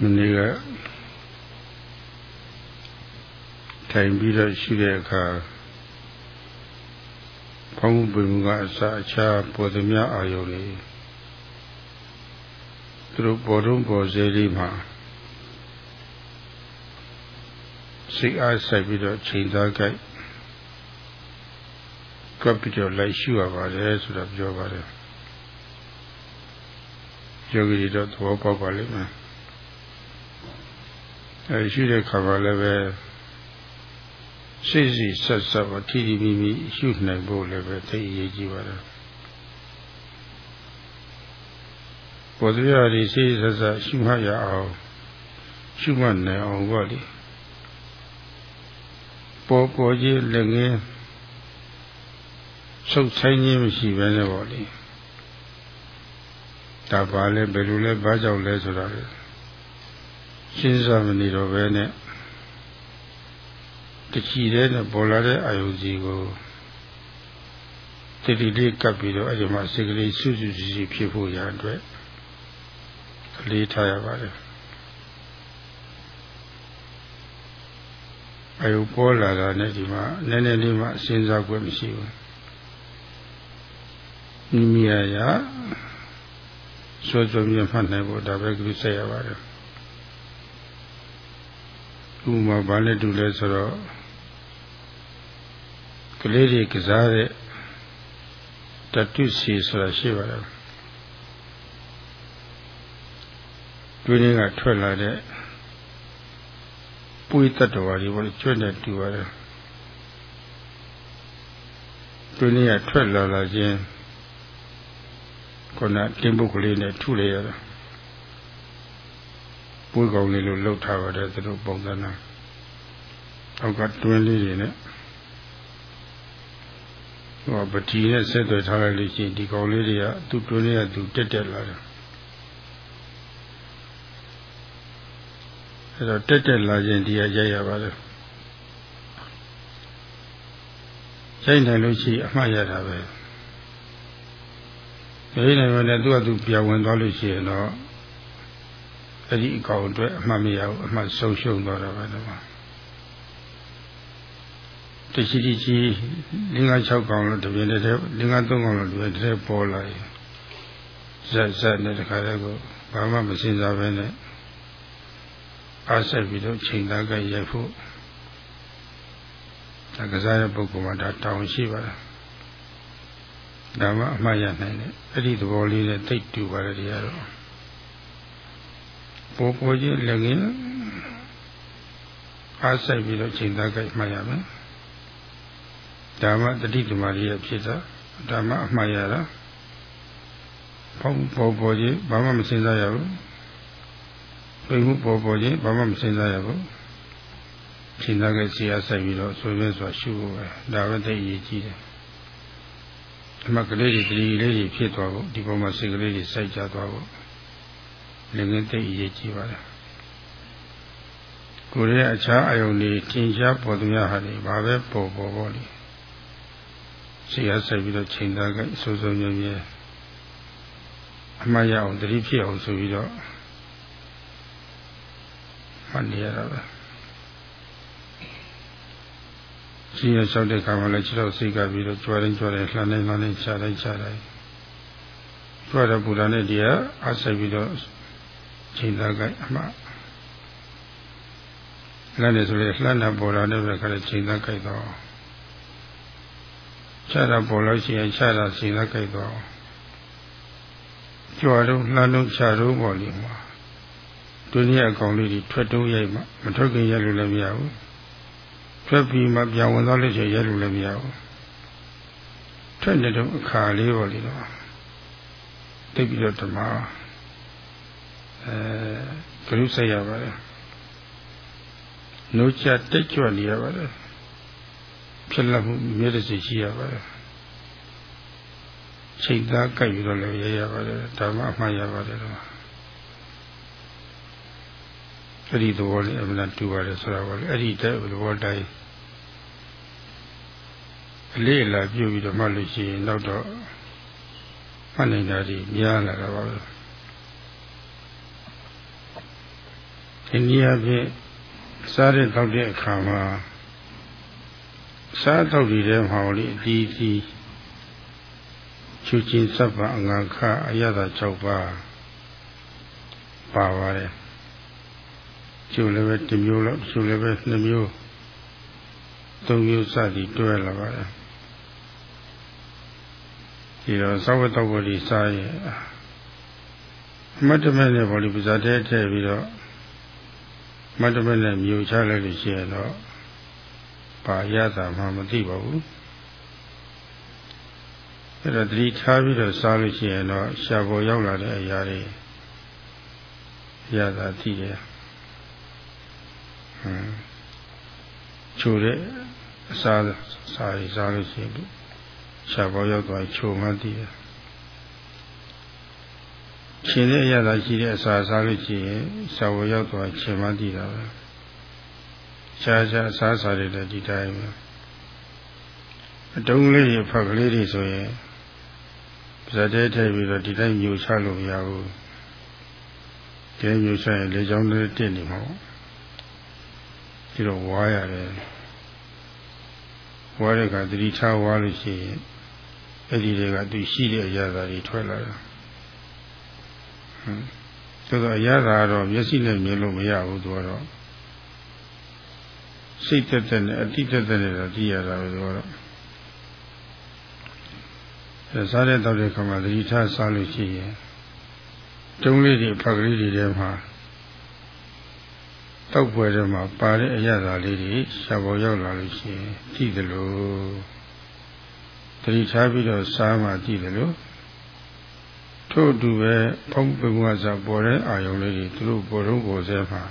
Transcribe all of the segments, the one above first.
မနေ့ကထိုင်ပြီးတော့ရှိတဲ့အခါဘုံပင်ကအစာအခြားပေါ်သမျှအာယုန်တွေသူတို့ပေါ်တော့ပေါ်စေလေးမှာစိတ်အားဆိုင်ပြီးတော့ချိန်သားကြိုက်ကပ်ပြီးတော့လိုက်ရှုရပါတယ်ဆိုတော့ပြောပါတယ်ယောဂီတွေတော့သဘောပေါက်ပါလိမ့်မယ် အဲရှိတဲ့ခါကလည်းပဲစိတ်စီဆက်ဆက်ပါထိထိမိမိရှုနိုင်ဖို့လည်းပဲသိအရေးကြီးပါတယ်ဘောဓိရာဒီစိတ်ဆက်ဆက်ရှုမှတ်ရအောင်ရှုမှတ်နိုင်အောင်ပေါ့လေပေါ်ပေါ်ကြီးလည်းငင်းဆုတ်ဆိုင်ခြင်းမရှိဘဲနဲ့ပေါ့လေဒါပါလဲဘယ်လိုလဲဘာကြောင့်လဲဆိုတာလေ ရှင်းစားမနေတော့ဘဲနဲ့တချီတဲ့နဲ့ပေါ်လာတဲ့အာယုစီကိုတတိလေးကပ်ပြီးတော့အဲဒီမှာစိတ်ကလေးစွစွစီစီဖြစ်ဖို့ရအတွက်အလေးထားရပါတယ်အယုပေါ်လာတာနဲ့ဒီမှာနည်းနည်းလေးမှစဉ်းစားခွင့်မရှိဘူးမိမိရရစွဲစွဲပြမှတ်နိုင်ဖို့ဒါပဲကြည့်ဆက်ရပါတယ် ဥမာဘာနဲ့တူလဲဆိုတော့ကလေးတွေကစားတဲ့တတုစီဆိုတာရှိပါတယ်တွင်းကထွက်လာတဲ့ပွေတတ္တဝါတွေဘောကျွတ်နေတူပါတယ်တွင်းကထွက်လာလာခြင်းခုနတင်းပုတ်ကလေးနဲ့ထုလိုက်ရတာ ပွေကောင်လေးလိုလှုပ်ထားပါတယ်သူတို့ပုံစံနာအောက်ကတွင်းလေးတွေနဲ့ဟောပတိနဲ့ဆက်သွယ်ထားလိုက်လို့ရှိရင်ဒီကောင်လေးတွေကသူ့တွင်းလေးကသူတက်တက်လာတယ်အဲတော့တက်တက်လာခြင်းဒီကရိုက်ရပါတယ်ရိုက်နိုင်လို့ရှိရင်အမှတ်ရတာပဲရိုက်နိုင်မှလည်းသူကသူပြောင်းဝင်သွားလို့ရှိရင်တော့ အဲ့ဒီအကောင်အတွက်အမှတ်မရဘူးအမှတ်ဆုံးရှုံးသွားတာပဲတော့တရှိတိကြီးလင်းကား6ကောင်လို့တပြင်းတည်းလင်းကား3ကောင်လို့တပြင်းတည်းပေါ်လာရင်ဇက်ဇက်နဲ့တခါတည်းကိုဘာမှမစင်စားပဲနဲ့အားဆက်ပြီးတော့ချိန်သားကရိုက်ဖို့ဒါကစားတဲ့ပုဂ္ဂိုလ်မှာဒါတောင်းရှိပါတယ်ဒါမှအမှားရနိုင်တယ်အဲ့ဒီသဘောလေးနဲ့သိတူပါတယ်ဒီကတော့ ပေါ်ပေါ်ချင်းလည်းငင်းအားဆက်ပြီးတော့ချိန်သားကမှတ်ရမယ်ဒါမှတတိသမารီရဲ့ဖြစ်တာဒါမှအမှားရတာပေါ်ပေါ်ပေါ်ချင်းဘာမှမစဉ်းစားရဘူးပိမှုပေါ်ပေါ်ချင်းဘာမှမစဉ်းစားရဘူးချိန်သားကစီအားဆိုင်ပြီးတော့ဆွေးနွေးစွာရှုဖို့ပဲဒါပဲသိအရေးကြီးတယ်အမှကလေးတွေတတိလေးတွေဖြစ်သွားဖို့ဒီပုံမှာစိတ်ကလေးတွေစိုက်ကြသွားဖို့ လည်းငင်းသိအရေးကြီးပါတယ်ကိုယ်ရဲ့အခြားအယုံတွေထင်ရှားပေါ်သူများဟာတွေဘာပဲပေါ်ပေါ်ပေါ်လေစိတ်အားစိုက်ပြီးတော့ချိန်သားကစိုးစိုးမြဲမြဲအမှားရအောင်တတိဖြစ်အောင်ဆိုပြီးတော့မှတ်နေရတာပဲရှိရလျှောက်တဲ့ခါမှာလည်းခြေတော်စိတ်ကပြီးတော့ကြွားတိုင်းကြွားတိုင်းလှမ်းတိုင်းလှမ်းတိုင်းခြားတိုင်းခြားတိုင်းကြွားတဲ့ပူတာနဲ့တရားအားဆိုင်ပြီးတော့ ချိန်သားကအမှလှမ်းနေဆိုလေလှမ်းတာပေါ်လာတဲ့ခါကျချိန်သားကြိုက်တော့ခြားတာပေါ်လို့ရှိရင်ခြားတာချိန်သားကြိုက်တော့ကြွားတော့လှမ်းတော့ခြားတော့ပေါ်လိမ့်မှာဒုတိယအကောင်လေးတွေထွက်တုံးရိုက်မှမထွက်ခင်ရိုက်လို့လည်းမရဘူးထွက်ပြီးမှပြန်ဝင်သွားလို့ရှိရင်ရိုက်လို့လည်းမရဘူးထွက်နေတော့အခါလေးပေါ်လေတော့တိတ်ပြီးတော့ဓမ္မ အဲဂရုစိုက်ရပါတယ်နှုတ်ချတိတ်ကြွနေရပါတယ်ဖြစ်လက်မှုမြဲတဲ့စိတ်ရှိရပါတယ်ချိန်သားကြိုက်ပြီးတော့လည်းရရပါတယ်ဓမ္မအမှန်ရပါတယ်တော့အဲ့ဒီသဘောလေးအမှန်တူပါတယ်ဆိုတာပေါ့လေအဲ့ဒီတဲ့သဘောတိုင်းအလေးအလာပြုပြီးတော့မှလို့ရှိရင်နောက်တော့မှတ်နိုင်တာဒီများလာတာပါပဲ ဒီနည်းအားဖြင့်စားတဲ့တောက်တဲ့အခါမှာစားတောက်တွေထဲမှာလေအတီးတီးချူချင်းစပ်ပါအငါခအရသာ6ပါးပါပါတယ်ကျိုးလည်းပဲတစ်မျိုးလောက်ကျိုးလည်းပဲနှစ်မျိုးသုံးမျိုးစသည်တွဲလာပါတယ်ဒီတော့သဝတ္တဝတိစားရင်မတ္တမဲနဲ့ဘောလီပဇာတဲထည့်ပြီးတော့ မတ္တမဲနဲ့မြို့ချလိုက်လို့ရှိရင်တော့ပါရတာမှမသိပါဘူးအဲ့တော့တတိထားပြီးတော့စားလို့ရှိရင်တော့ရှားပေါ်ရောက်လာတဲ့အရာတွေရတာသိတယ်ဟမ်ချိုတဲ့အစားစားရစားလို့ရှိရင်ရှားပေါ်ရောက်သွားချိုမှသိတယ် ရှင်တဲ့အရာသာရှိတဲ့အစာစားလို့ရှိရင်ရှားပေါ်ရောက်သွားရှင်မှသိတာပဲရှားရှားအစားစားရတဲ့ဒီတိုင်းပဲအတုံးလေးဖက်ကလေးတွေဆိုရင်ဇာတဲထည့်ပြီးတော့ဒီတိုင်းညှို့ချလို့မရဘူးကျဲညှို့ချရင်လေချောင်းလေးတက်နေမှာပေါ့ဒီတော့ဝါရတယ်ဝါတဲ့ကသတိထားဝါလို့ရှိရင်အဲ့ဒီတွေကသူရှိတဲ့အရာတွေထွက်လာတာဟမ် ဆိုတော့အရာကတော့မျက်စိနဲ့မြင်လို့မရဘူးသူကတော့စိတ်သက်သက်နဲ့အတိသက်သက်နဲ့သိရတာပဲသူကတော့စားတဲ့တောက်တဲ့ခါမှာသတိထားစားလို့ရှိရင်တုံးလေးတွေဖက်ကလေးတွေထဲမှာတောက်ပွဲထဲမှာပါတဲ့အရသာလေးတွေရှားပေါ်ရောက်လာလို့ရှိရင်ကြည့်တယ်လို့သတိထားပြီးတော့စားမှကြည့်တယ်လို့ ထို့အတူပဲဖုံးပုံကစားပေါ်တဲ့အာယုံလေးတွေသူတို့ပေါ်တော့ပေါ်စဲမှာ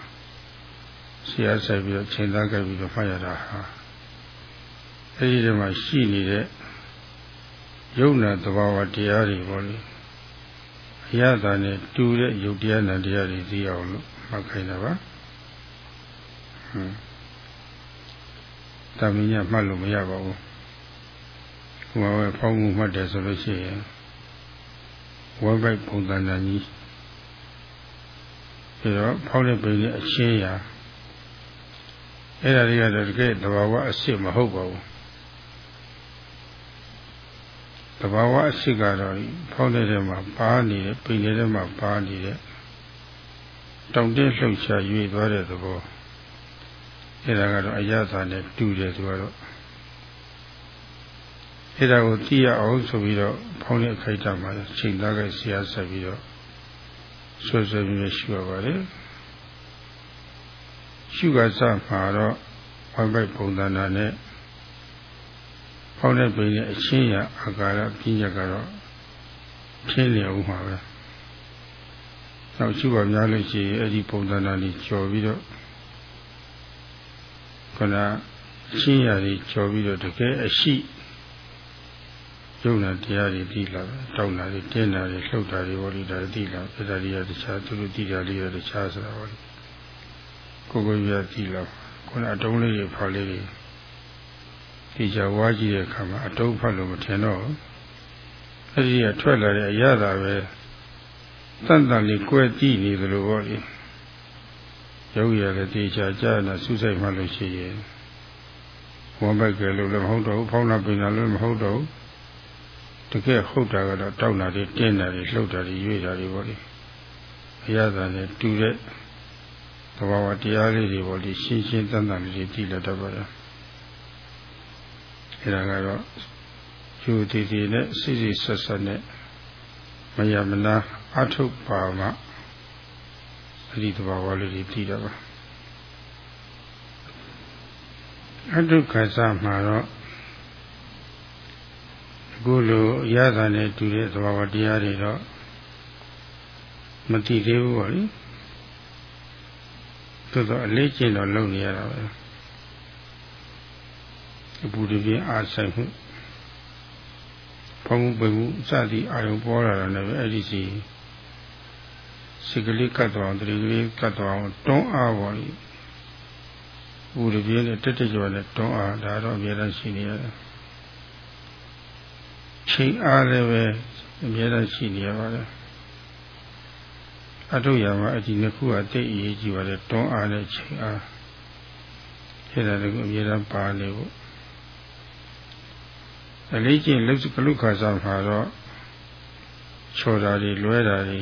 ဆရာဆိုင်ပြီးတော့ချိန်သားကြပြီးတော့ဖတ်ရတာဟာအဲဒီထဲမှာရှိနေတဲ့ယုံနာသဘာဝတရားတွေပေါ့လေအရသာနဲ့တူတဲ့ယုတ်တရားနဲ့တရားတွေသိအောင်လို့မှတ်ခိုင်းတာပါဟွန်းတမင်းညမှတ်လို့မရပါဘူးဟိုမှာဖောင်းမှုမှတ်တယ်ဆိုလို့ရှိရင် ဝဘိုက်ပုံသဏ္ဍာန်ကြီးပြီးတော့ဖောင်းတဲ့ပိန်နဲ့အချင်းရာအဲ့ဒါတွေကတော့တကယ်သဘာဝအစ်စ်မဟုတ်ပါဘူးတဘာဝအရှိကတော့ဖောင်းတဲ့ထဲမှာပါနေတဲ့ပိန်တဲ့ထဲမှာပါနေတဲ့တောင်တက်လှုပ်ရှားရွေ့သွားတဲ့သဘောအဲ့ဒါကတော့အယသာနဲ့တူတယ်သူကတော့ အဲ့ဒါကိုသိရအောင်ဆိုပြီးတော့ဖောင်းတဲ့အခိုက်အတန့်မှာချိန်သားကဆရာဆက်ပြီးတော့ဆွဆွပြီးရှုရပါတယ်ရှုကစမှာတော့ဝိုင်းပိုက်ပုံသဏ္ဍာန်နဲ့ဖောင်းတဲ့ပိန်ရဲ့အချင်းရအာကာရပြင်းရက်ကတော့ဖြင်းလျော်ဥမှာပဲနောက်ရှိပါများလို့ရှိရင်အဲ့ဒီပုံသဏ္ဍာန်ကြီးကျော်ပြီးတော့ခဏချင်းရည်ကျော်ပြီးတော့တကယ်အရှိ ယုံနာတရားတွေသိလာတယ်တောက်လာတယ်တင်းလာတယ်လှုပ်တာတွေဟောလိတာသိလာအဲ့ဒါတွေကတခြားသူတို့သိတာလေးတွေတခြားဆိုတာဟောလိကိုကိုရသိလာခုနအတုံးလေးတွေဖော်လေးတွေဒီကြဝါကြည့်တဲ့အခါမှာအတုံးဖတ်လို့မထင်တော့အဲ့ဒီကထွက်လာတဲ့အရသာပဲတန်တန်လေးကွဲကြည့်နေသလိုပေါ့လေရုပ်ရည်လည်းတေချာကြားနာဆုစိတ်မှလို့ရှိရင်ဝမ်းပိုက်ကလေးလည်းမဟုတ်တော့ဘူးဖောင်းနာပင်နာလည်းမဟုတ်တော့ဘူး တကယ်ဟုတ်တာကတော့တောက်တာတွေတင်းတာတွေလှုပ်တာတွေရွေ့တာတွေပေါ့လေအရသာနဲ့တူတဲ့သဘာဝတရားလေးတွေပေါ့လေရှင်းရှင်းတန်တန်လေးတွေသိလာတတ်ပါလားအဲဒါကတော့ယူတည်တည်နဲ့စိစိဆက်ဆက်နဲ့မယမနာအထုတ်ပါမှအဒီတဘာဝလေးတွေပြီးတော့ပါအတုခါစမှာတော့ အခုလိုရတာနဲ့တူတဲ့သဘာဝတရားတွေတော့မသိသေးဘူးပေါ့လေသို့တော့အလေးကျင့်တော့လုပ်နေရတာပဲအပူတပြင်းအားဆိုင်မှုဖောင်းမှုပိမှုစသည်အာယုံပေါ်လာတယ်ပဲအဲ့ဒီစီစိတ်ကလေးကတ်တော်အောင်တတိကလေးကတ်တော်အောင်တွန်းအားပေါ်လိပူတပြင်းနဲ့တက်တက်ကြော်နဲ့တွန်းအားဒါတော့အများအားရှိနေရတယ် ချိန်အားလည်းပဲအများအားရှိနေရပါတယ်အထုရမှာအဒီနှစ်ခုကတိတ်အရေးကြီးပါတယ်တွန်းအားနဲ့ချိန်အားအဲ့ဒါတကူအများအားပါနေဖို့အလေးကျင့်လုကလုခါစားမှာတော့ချော်တာတွေလွဲတာတွေ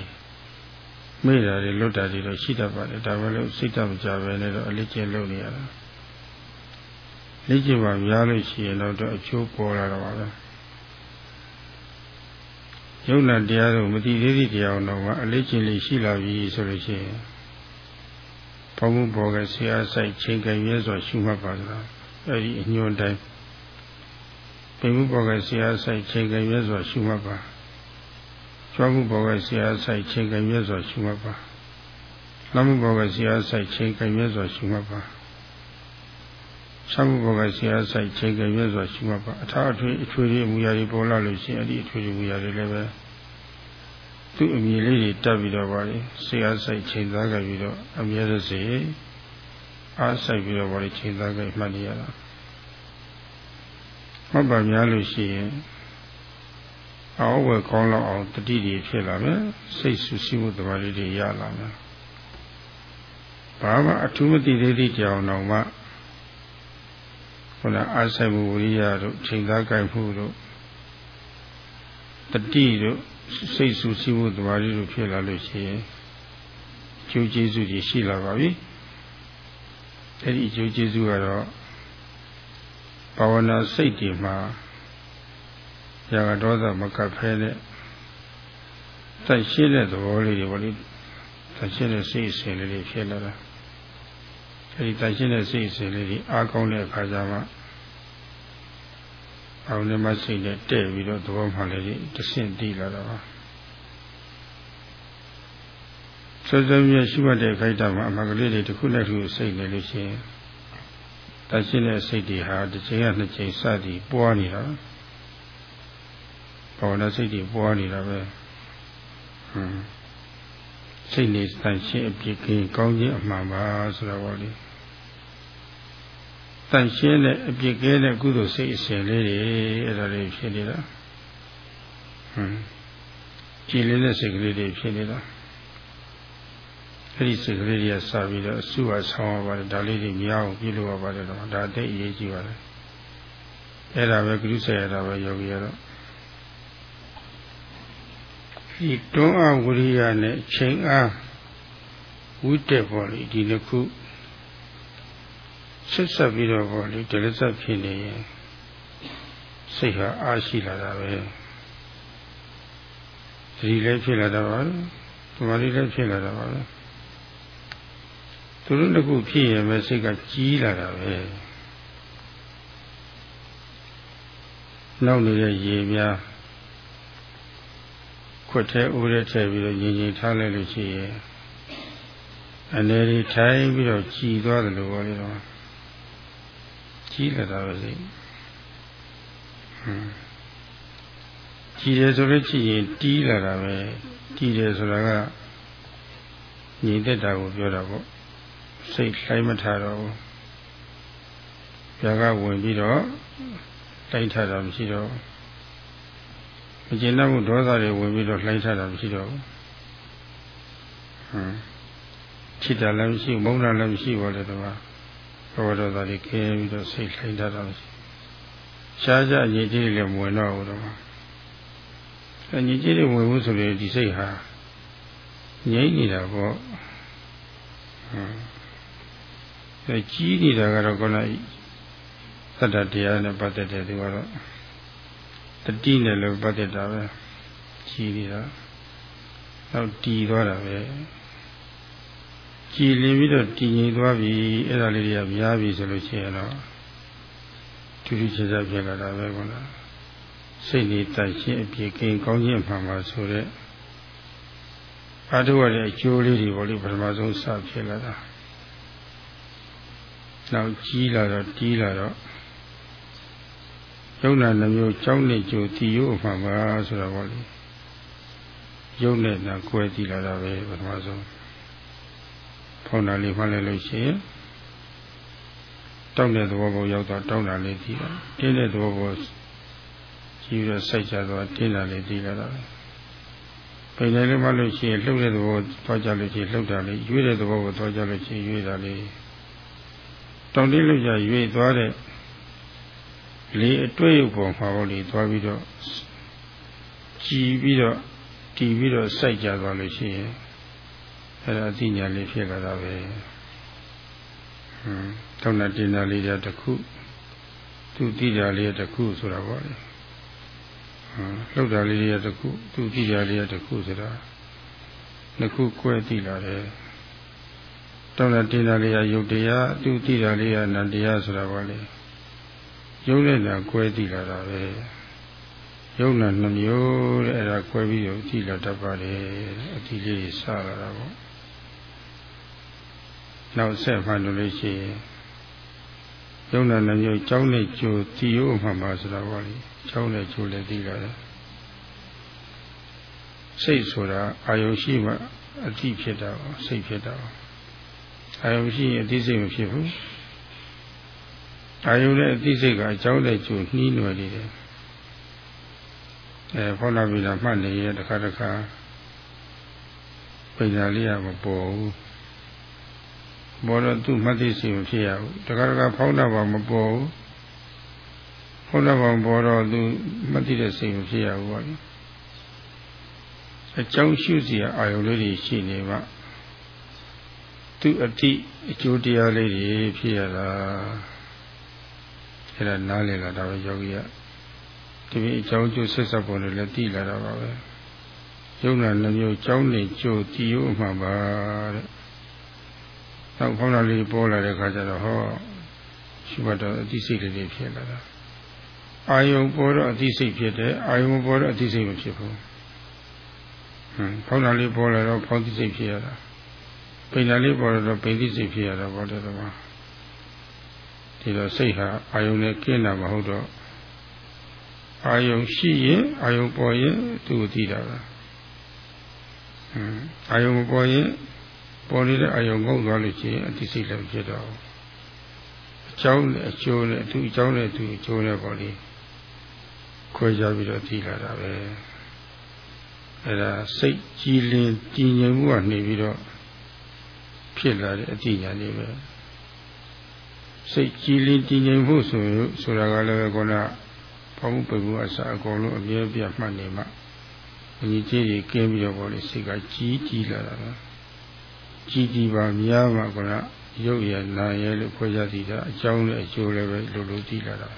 မေ့တာတွေလွတ်တာတွေတော့ရှိတတ်ပါတယ်ဒါပဲလို့စိတ်တမကြပဲနဲ့တော့အလေးကျင့်လုပ်နေရတာလေ့ကျင့်ပါများလို့ရှိရင်တော့အကျိုးပေါ်လာတော့ပါပဲ ယုံနာတရားတို့မတိသေးသည့်တရားတော်မှာအလေးကျင့်လေးရှိလာပြီဆိုလို့ရှိရင်ဘုံမှုပေါ်ကဆရာဆိုင်ချိန်ကြရဲစွာရှုမှတ်ပါသလားအဲ့ဒီအညွန်တိုင်းဘုံမှုပေါ်ကဆရာဆိုင်ချိန်ကြရဲစွာရှုမှတ်ပါကျွမ်းမှုပေါ်ကဆရာဆိုင်ချိန်ကြရဲစွာရှုမှတ်ပါနောက်မှုပေါ်ကဆရာဆိုင်ချိန်ကြရဲစွာရှုမှတ်ပါ ဆောက်ဖို့ကဆရာဆိုင်ချိန်ကြရွစွာရှိမှပါအထာအထွေအထွေတွေအမူအရာတွေပေါ်လာလို့ရှိရင်အဲ့ဒီအထွေတွေအမူအရာတွေလည်းပဲသူ့အမည်လေးတွေတက်ပြီးတော့ပါလေဆရာဆိုင်ချိန်သားကြပြီးတော့အမြဲတစေအားဆိုင်ပြီးတော့ပါလေချိန်သားကြမှတ်နေရတာမှတ်ပါများလို့ရှိရင်အောဝယ်ကောင်းလောက်အောင်တတိတွေဖြစ်လာမယ်စိတ်ဆူဆီးမှုတဘာလေးတွေရလာမယ်ဘာမှအထူးမသိသေးသည့်ကြောင်တော့မှ ခုနအာဆိုင်မှုဝိရိယတို့ချိန်သားကြိုက်မှုတို့တတိတို့စိတ်ဆူဆီးမှုသမာဓိတို့ဖြစ်လာလို့ရှိရင်ကျိုးကျေးဇူးကြီးရှိလာပါပြီအဲ့ဒီကျိုးကျေးဇူးကတော့ဘာဝနာစိတ်တွေမှာရာဂဒေါသမကပ်ဖဲတဲ့တိုက်ရှိတဲ့သဘောလေးတွေဗောလေတိုက်ရှိတဲ့စိတ်အစဉ်လေးတွေဖြစ်လာတာ အဲဒီတန်ရှင်းတဲ့စိတ်အစဉ်လေးကြီးအားကောင်းတဲ့အခါကျမှအောင်နဲ့မစိတ်နဲ့တဲ့ပြီးတော့သဘောမှလည်းတဆင့်တည်လာတော့စောစောမြဲရှိမှတ်တဲ့ခိုက်တာမှာအမှကလေးတွေတစ်ခုနဲ့တစ်ခုစိတ်နေလို့ရှိရင်တန်ရှင်းတဲ့စိတ်တွေဟာတစ်ချိန်ကနှစ်ချိန်စသည်ပွားနေတာဘောနဲ့စိတ်တွေပွားနေတာပဲဟွန်းစိတ်နေတန်ရှင်းအပြစ်ကင်းကောင်းခြင်းအမှန်ပါဆိုတော့ဗောလေ တန်ရှင်းတဲ့အပြစ်ကဲတဲ့ကုသိုလ်စိတ်အစဉ်လေးတွေအဲ့ဒါလေးဖြစ်နေတာဟွန်းကြည်လေးတဲ့စိတ်ကလေးတွေဖြစ်နေတာအဲ့ဒီစိတ်ကလေးတွေကစပြီးတော့အစုအဆောင်ရပါတယ်ဒါလေးတွေများအောင်ပြုလုပ်ရပါတယ်တော့ဒါအသိအရေးကြီးပါတယ်အဲ့ဒါပဲကုသရတာပဲယောဂီရတော့ဒီတွန်းအားဝိရိယနဲ့ချိန်အားဝိတက်ပေါ်လေဒီနှစ်ခု ဆက်ဆက်ပြီးတော့ပေါ်လေဒလဆက်ဖြစ်နေရင်စိတ်ဟာအားရှိလာတာပဲသတိလည်းဖြစ်လာတာပါသမာဓိလည်းဖြစ်လာတာပါသူတို့တစ်ခုဖြစ်ရင်ပဲစိတ်ကကြီးလာတာပဲနောက်နေတဲ့ရေများခွက်ထဲဦးထဲထည့်ပြီးတော့ညင်ညင်ထားလိုက်လို့ရှိရင်အနေဒီထိုင်ပြီးတော့ကြည်သွားတယ်လို့ပြောရတော့ ကြီးလာတာပဲစိဟွန်းကြည်တယ်ဆိုလို့ရှိရင်တီးလာတာပဲတီးတယ်ဆိုတာကညီသက်တာကိုပြောတာပေါ့စိတ်လှိုင်းမထားတော့ဘူးပြာကဝင်ပြီးတော့တိုက်ထားတာမရှိတော့ဘူးမကျေနပ်မှုဒေါသတွေဝင်ပြီးတော့လှိုင်းထတာမရှိတော့ဘူးဟမ်ချစ်တာလည်းမရှိမုန်းတာလည်းမရှိပါလေတော့ ဘောဒေါသတွေခင်းပြီးတော့စိတ်လှိုင်းထတာမရှိရှားကြရည်ကြီးလည်းမဝင်တော့ဘူးတော့အညီကြီးတွေဝင်ဘူးဆိုရင်ဒီစိတ်ဟာငြိမ့်နေတာပေါ့ဟမ်အဲကြီးနေတာကတော့ခုနသတ္တတရားနဲ့ပတ်သက်တဲ့သူကတော့တတိနဲ့လည်းပတ်သက်တာပဲကြီးနေတာနောက်တည်သွားတာပဲ ကြည်လင်ပြီးတော့တည်ငြိမ်သွားပြီအဲ့ဒါလေးတွေကများပြီဆိုလို့ရှိရင်တော့ထူးထူးခြားခြားဖြစ်လာတာပဲကွာစိတ်နေတန်ရှင်းအပြေကင်းကောင်းခြင်းမှန်ပါဆိုတဲ့အားထုတ်ရတဲ့အကျိုးလေးတွေပေါ့လေပထမဆုံးစဖြစ်လာတာနောက်ကြီးလာတော့တီးလာတော့ယုံနာနှမျိုးကြောင်းနဲ့ကြိုတီရုပ်အမှန်ပါဆိုတော့ဗောလေယုံနဲ့နာကွဲတည်လာတာပဲပထမဆုံး ဖောင်းတာလေးမှလည်းလို့ရှိရင်တောင်းတဲ့သဘောပေါ်ရောက်တော့တောင်းတာလေးတည်တာတင်းတဲ့သဘောပေါ်ကြည့်ရစိုက်ကြတော့တင်းတာလေးတည်လာတာပဲပိန်တယ်လည်းမလို့ရှိရင်လှုပ်တဲ့သဘောသွားကြလို့ရှိရင်လှုပ်တာလေးရွေးတဲ့သဘောကိုသွားကြလို့ရှိရင်ရွေးတာလေးတောင်းတင်းလို့ကြရွေးသွားတဲ့လေအတွေ့အပေါ်မှာပေါ့လေသွားပြီးတော့ကြည်ပြီးတော့တည်ပြီးတော့စိုက်ကြသွားလို့ရှိရင် အဲ့ဒါအသိဉာဏ်လေးဖြစ်လာတာပဲဟွန်းတောင်းတာတင်တာလေးတခုသူသိတာလေးတခုဆိုတာပေါ့လေလှုပ်တာလေးတွေတခုသူကြည့်တာလေးတခုဆိုတာနှစ်ခုကွဲသိလာတယ်တောင်းတာတင်တာလေးကယုတ်တရားသူကြည့်တာလေးကနန္တရားဆိုတာပါလေယုတ်နဲ့နာကွဲသိလာတာပဲယုတ်နာနှမျိုးတဲ့အဲ့ဒါကွဲပြီးတော့ကြည့်လာတတ်ပါတယ်အတိလေးစလာတာပေါ့ နောက်ဆက်မှလို့လို့ရှိရင်ယုံနာနှမျိုးကြောင်းနဲ့ကြိုတည်ရုံမှမှာဆိုတာပါလေချောင်းနဲ့ချိုးလည်းသိလာတယ်စိတ်ဆိုတာအာယုရှိမှအတိဖြစ်တာစိတ်ဖြစ်တာအာယုရှိရင်အတိစိတ်မဖြစ်ဘူးအာယုနဲ့အတိစိတ်ကအကြောင်းနဲ့ချိုးနှီးနွယ်နေတယ်အဲဖောလာပြီလားမှတ်နေရတခါတခါပိညာလေးကမပေါ်ဘူး ဘောတော့သူ့မှတ်သိစိတ်မဖြစ်ရဘူးတခါတခါဖောင်းတာပါမပေါ်ဘူးဘုရားဘောင်ပေါ်တော့သူမသိတဲ့စိတ်မဖြစ်ရဘူးပေါ့လေအကြောင်းရှုစီအာယုလေးတွေရှိနေမှသူအတိအကျိုးတရားလေးတွေဖြစ်ရတာအဲ့ဒါနားလည်လာတာပဲယောဂီကဒီပြီးအကြောင်းကျိုးဆက်ဆက်ပုံတွေလည်းသိလာတာပါပဲယုံနာနှမျိုးကြောင်းနေကြိုတည်ရုံမှပါတဲ့ နောက်ခေါင်းလာလေးပေါ်လာတဲ့ခါကျတော့ဟောရှိမှတော့အသိစိတ်လေးတွေဖြစ်လာတာအာယုံပေါ်တော့အသိစိတ်ဖြစ်တယ်အာယုံပေါ်တော့အသိစိတ်မဖြစ်ဘူးဟမ်ဖောင်းတာလေးပေါ်လာတော့ဖောင်းသိစိတ်ဖြစ်ရတာပိန်တာလေးပေါ်တော့ပိန်သိစိတ်ဖြစ်ရတာဘောတဲ့ကွာဒီတော့စိတ်ဟာအာယုံနဲ့ကျင်းတာမဟုတ်တော့အာယုံရှိရင်အာယုံပေါ်ရင်သူ့ကိုသိတာပဲဟမ်အာယုံမပေါ်ရင် ပေါ်နေတဲ့အာယုံငုတ်သွားလို့ရှိရင်အသိစိတ်လည်းဖြစ်တော့အကြောင်းနဲ့အကျိုးနဲ့အတူအကြောင်းနဲ့အတူအကျိုးနဲ့ပေါ်လိခွဲခြားပြီးတော့သိလာတာပဲအဲဒါစိတ်ကြည်လင်ကြည်ငြိမ်မှုကနေပြီးတော့ဖြစ်လာတဲ့အတိညာလေးပဲစိတ်ကြည်လင်ကြည်ငြိမ်မှုဆိုဆိုတာကလည်းကောနာဘောမှုပိမှုအစအကုန်လုံးအမြဲပြတ်မှတ်နေမှအညီကြီးကြီးကင်းပြီးတော့ဘောလေစိတ်ကကြည်ကြည်လာတာပဲ ကြည်ကြည်ပါများမှကောနာရုပ်ရနာရလို့ခွဲခြားသိတာအကြောင်းနဲ့အကျိုးလည်းပဲလိုလိုသိလာတာ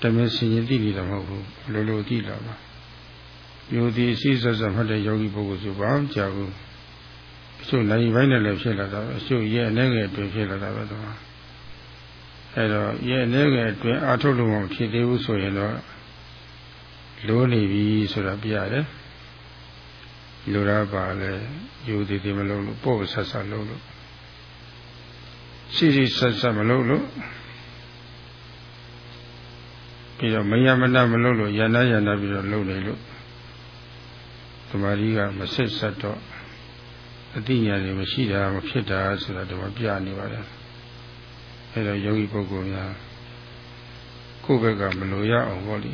တမင်စင်ရင်သိနေတာမဟုတ်ဘူးလိုလိုသိလာပါယောဒီအစီဆက်ဆက်မှတ်တဲ့ယောဂီပုဂ္ဂိုလ်ဆိုဘာမှကြာဘူးအချို့နိုင်ပိုင်းနဲ့လည်းဖြစ်လာတာအချို့ရဲ့အနေငယ်အတွင်းဖြစ်လာတာပဲတော့အဲတော့ရဲ့အနေငယ်အတွင်းအာထုတ်လို့မဖြစ်သေးဘူးဆိုရင်တော့လိုးနေပြီဆိုတာပြရတယ်လိုရပါလေ ယောဒီဒီမလုံးလို့ပို့ဆက်ဆက်လုံးလို့ရှိရှိဆက်ဆက်မလုံးလို့ပြီးတော့မယမနာမလုပ်လို့ယန္နာယန္နာပြီးတော့လုပ်နေလို့သမာဓိကမဆက်ဆက်တော့အတိညာတွေမရှိတာမဖြစ်တာဆိုတာဒီမှာပြနေပါတယ်အဲတော့ယောဂီပုဂ္ဂိုလ်များကိုယ့်ဘက်ကမလိုရအောင်ဟောလိ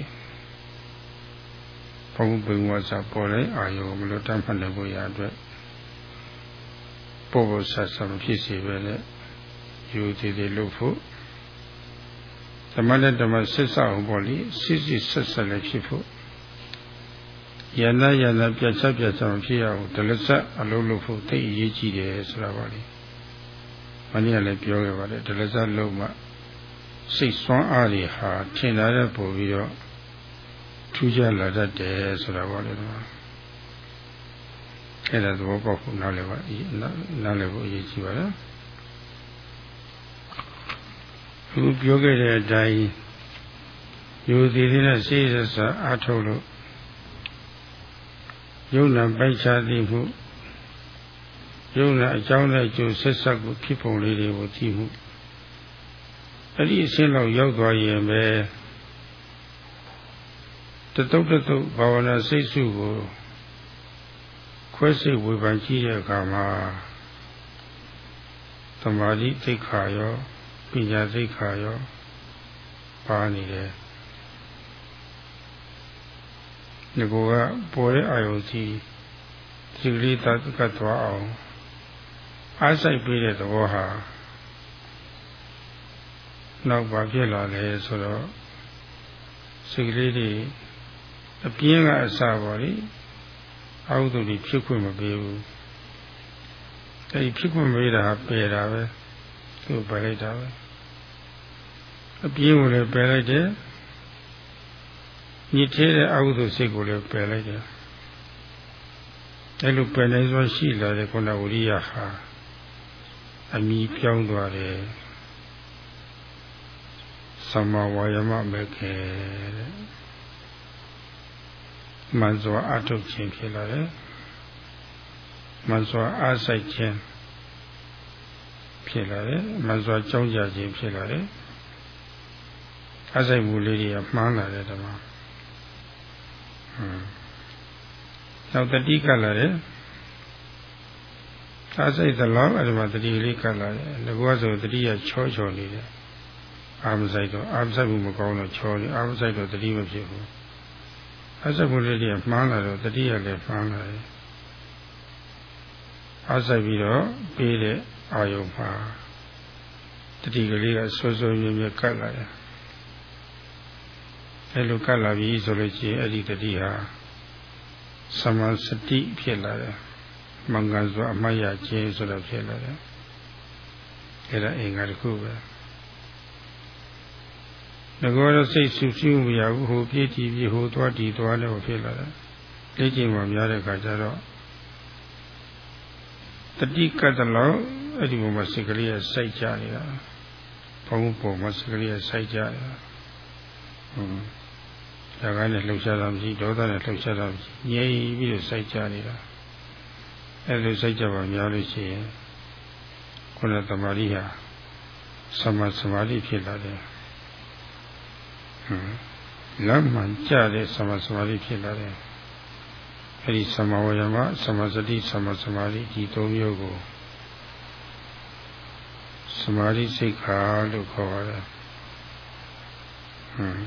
ဘုံဘုံဝါစာပေါ်တဲ့အာယုမလို့တမ်းဖတ်နိုင်ဖို့ရအတွက် ပို့ဖို့ဆက်ဆက်မဖြစ်စေပဲနဲ့ယူသေးသေးလို့ဖို့ဓမ္မနဲ့ဓမ္မဆက်စအောင်ပေါ့လေစစ်စစ်ဆက်ဆက်လည်းဖြစ်ဖို့ယန္တယန္တပြတ်ချက်ပြတ်ချက်ဖြစ်ရအောင်ဒလဆက်အလုံးလို့ဖို့သိအရေးကြီးတယ်ဆိုတာပါလေမနေ့ကလည်းပြောခဲ့ပါတယ်ဒလဆက်လုံးမှစိတ်ဆွမ်းအားတွေဟာထင်လာတဲ့ပို့ပြီးတော့ထူးခြားလာတတ်တယ်ဆိုတာပါလေတော့ အဲ့ဒါသဘောပေါက်ဖို့နားလည်ပါနားလည်ဖို့အရေးကြီးပါလားသူပြောခဲ့တဲ့အတိုင်းယူသည်သေးနဲ့စိတ်ဆက်ဆအားထုတ်လို့ယုံနာပိုက်ချသည်မှုယုံနာအကြောင်းနဲ့အကျိုးဆက်ဆက်ကိုဖြစ်ပုံလေးတွေကိုသိမှုအဲ့ဒီအရှင်းလောက်ရောက်သွားရင်ပဲတတုတ်တတုတ်ဘာဝနာစိတ်စုကို ခွဲစိတ်ဝေဖန်ကြည့်တဲ့အခါမှာသမာဓိသိက္ခာရောပညာသိက္ခာရောပါနေတယ်ငကိုကပေါ်တဲ့အာယုံစီစိတ်ကလေးသတ်ကတ်သွားအောင်အားဆိုင်ပေးတဲ့သဘောဟာနောက်ပါဖြစ်လာလဲဆိုတော့စိတ်ကလေးတွေအပြင်းကအစာပေါ်လေ အာဟုသူတွေဖြစ်ခွင့်မပေးဘူးအဲဒီဖြစ်ခွင့်မပေးတာပယ်တာပဲသူ့ပယ်လိုက်တာပဲအပြင်းကိုလည်းပယ်လိုက်တယ်ညစ်သေးတဲ့အာဟုသူစိတ်ကိုလည်းပယ်လိုက်တယ်အဲလိုပယ်နိုင်စွာရှိလာတဲ့ခုနဝရိယဟာအမိပြောင်းသွားတယ်သမ္မာဝါယမမဲ့ခဲတဲ့ မှန်စွာအထုတ်ခြင်းဖြစ်လာတယ်မှန်စွာအားဆိုင်ခြင်းဖြစ်လာတယ်မှန်စွာကြောင်းကြခြင်းဖြစ်လာတယ်အားဆိုင်မှုလေးတွေကမှန်းလာတယ်ဓမ္မဟွန်းနောက်တတိကလာတယ်အားစိတ်သလောက်အဲ့ဒီမှာတတိလေးကလာတယ်ငါကဆိုတတိယချောချောနေတယ်အာမဆိုင်တော့အာမဆိုင်မှုမကောင်းတော့ချောနေအာမဆိုင်တော့တတိမဖြစ်ဘူး အစကုလေးတွေကမှန်းလာတော့တတိယလည်းမှန်းလာတယ်အားဆိုင်ပြီးတော့ပေးတဲ့အာယုံမှာတတိကလေးကဆွဆွမြဲမြဲကတ်လာတယ်အဲလိုကတ်လာပြီဆိုလို့ရှိရင်အဲ့ဒီတတိဟာသမာစတိဖြစ်လာတယ်မင်္ဂန်စွာအမှတ်ရခြင်းဆိုတော့ဖြစ်လာတယ်အဲ့ဒါအင်္ဂါတစ်ခုပဲ ငကောတော့စိတ်ဆူဆူမရဘူးဟိုပြည့်ကြည့်ပြီးဟိုသွားတီသွားလည်းဖြစ်လာတယ်လေ့ကျင့်မှများတဲ့အခါကျတော့တတိကတလောအဲ့ဒီဘုံမှာစိတ်ကလေးကစိုက်ကြနေတာဘုံပုံမှာစိတ်ကလေးကစိုက်ကြနေတာဟုတ်ဒါကလည်းလှုပ်ရှားတာမရှိဒေါသနဲ့လှုပ်ရှားတာမရှိငြိမ်ပြီးတော့စိုက်ကြနေတာအဲ့လိုစိုက်ကြပါများလို့ရှိရင်ခုနသမာဓိဟာသမာသမာဓိဖြစ်လာတယ် လမ်းမှန်ကြတဲ့သမာသမာဓိဖြစ်လာတယ်အဲ့ဒီသမာဝယမသမာစတိသမာသမာဓိဒီသုံးမျိုးကိုသမာဓိစိတ်ခါလို့ခေါ်ပါတယ်ဟွန်း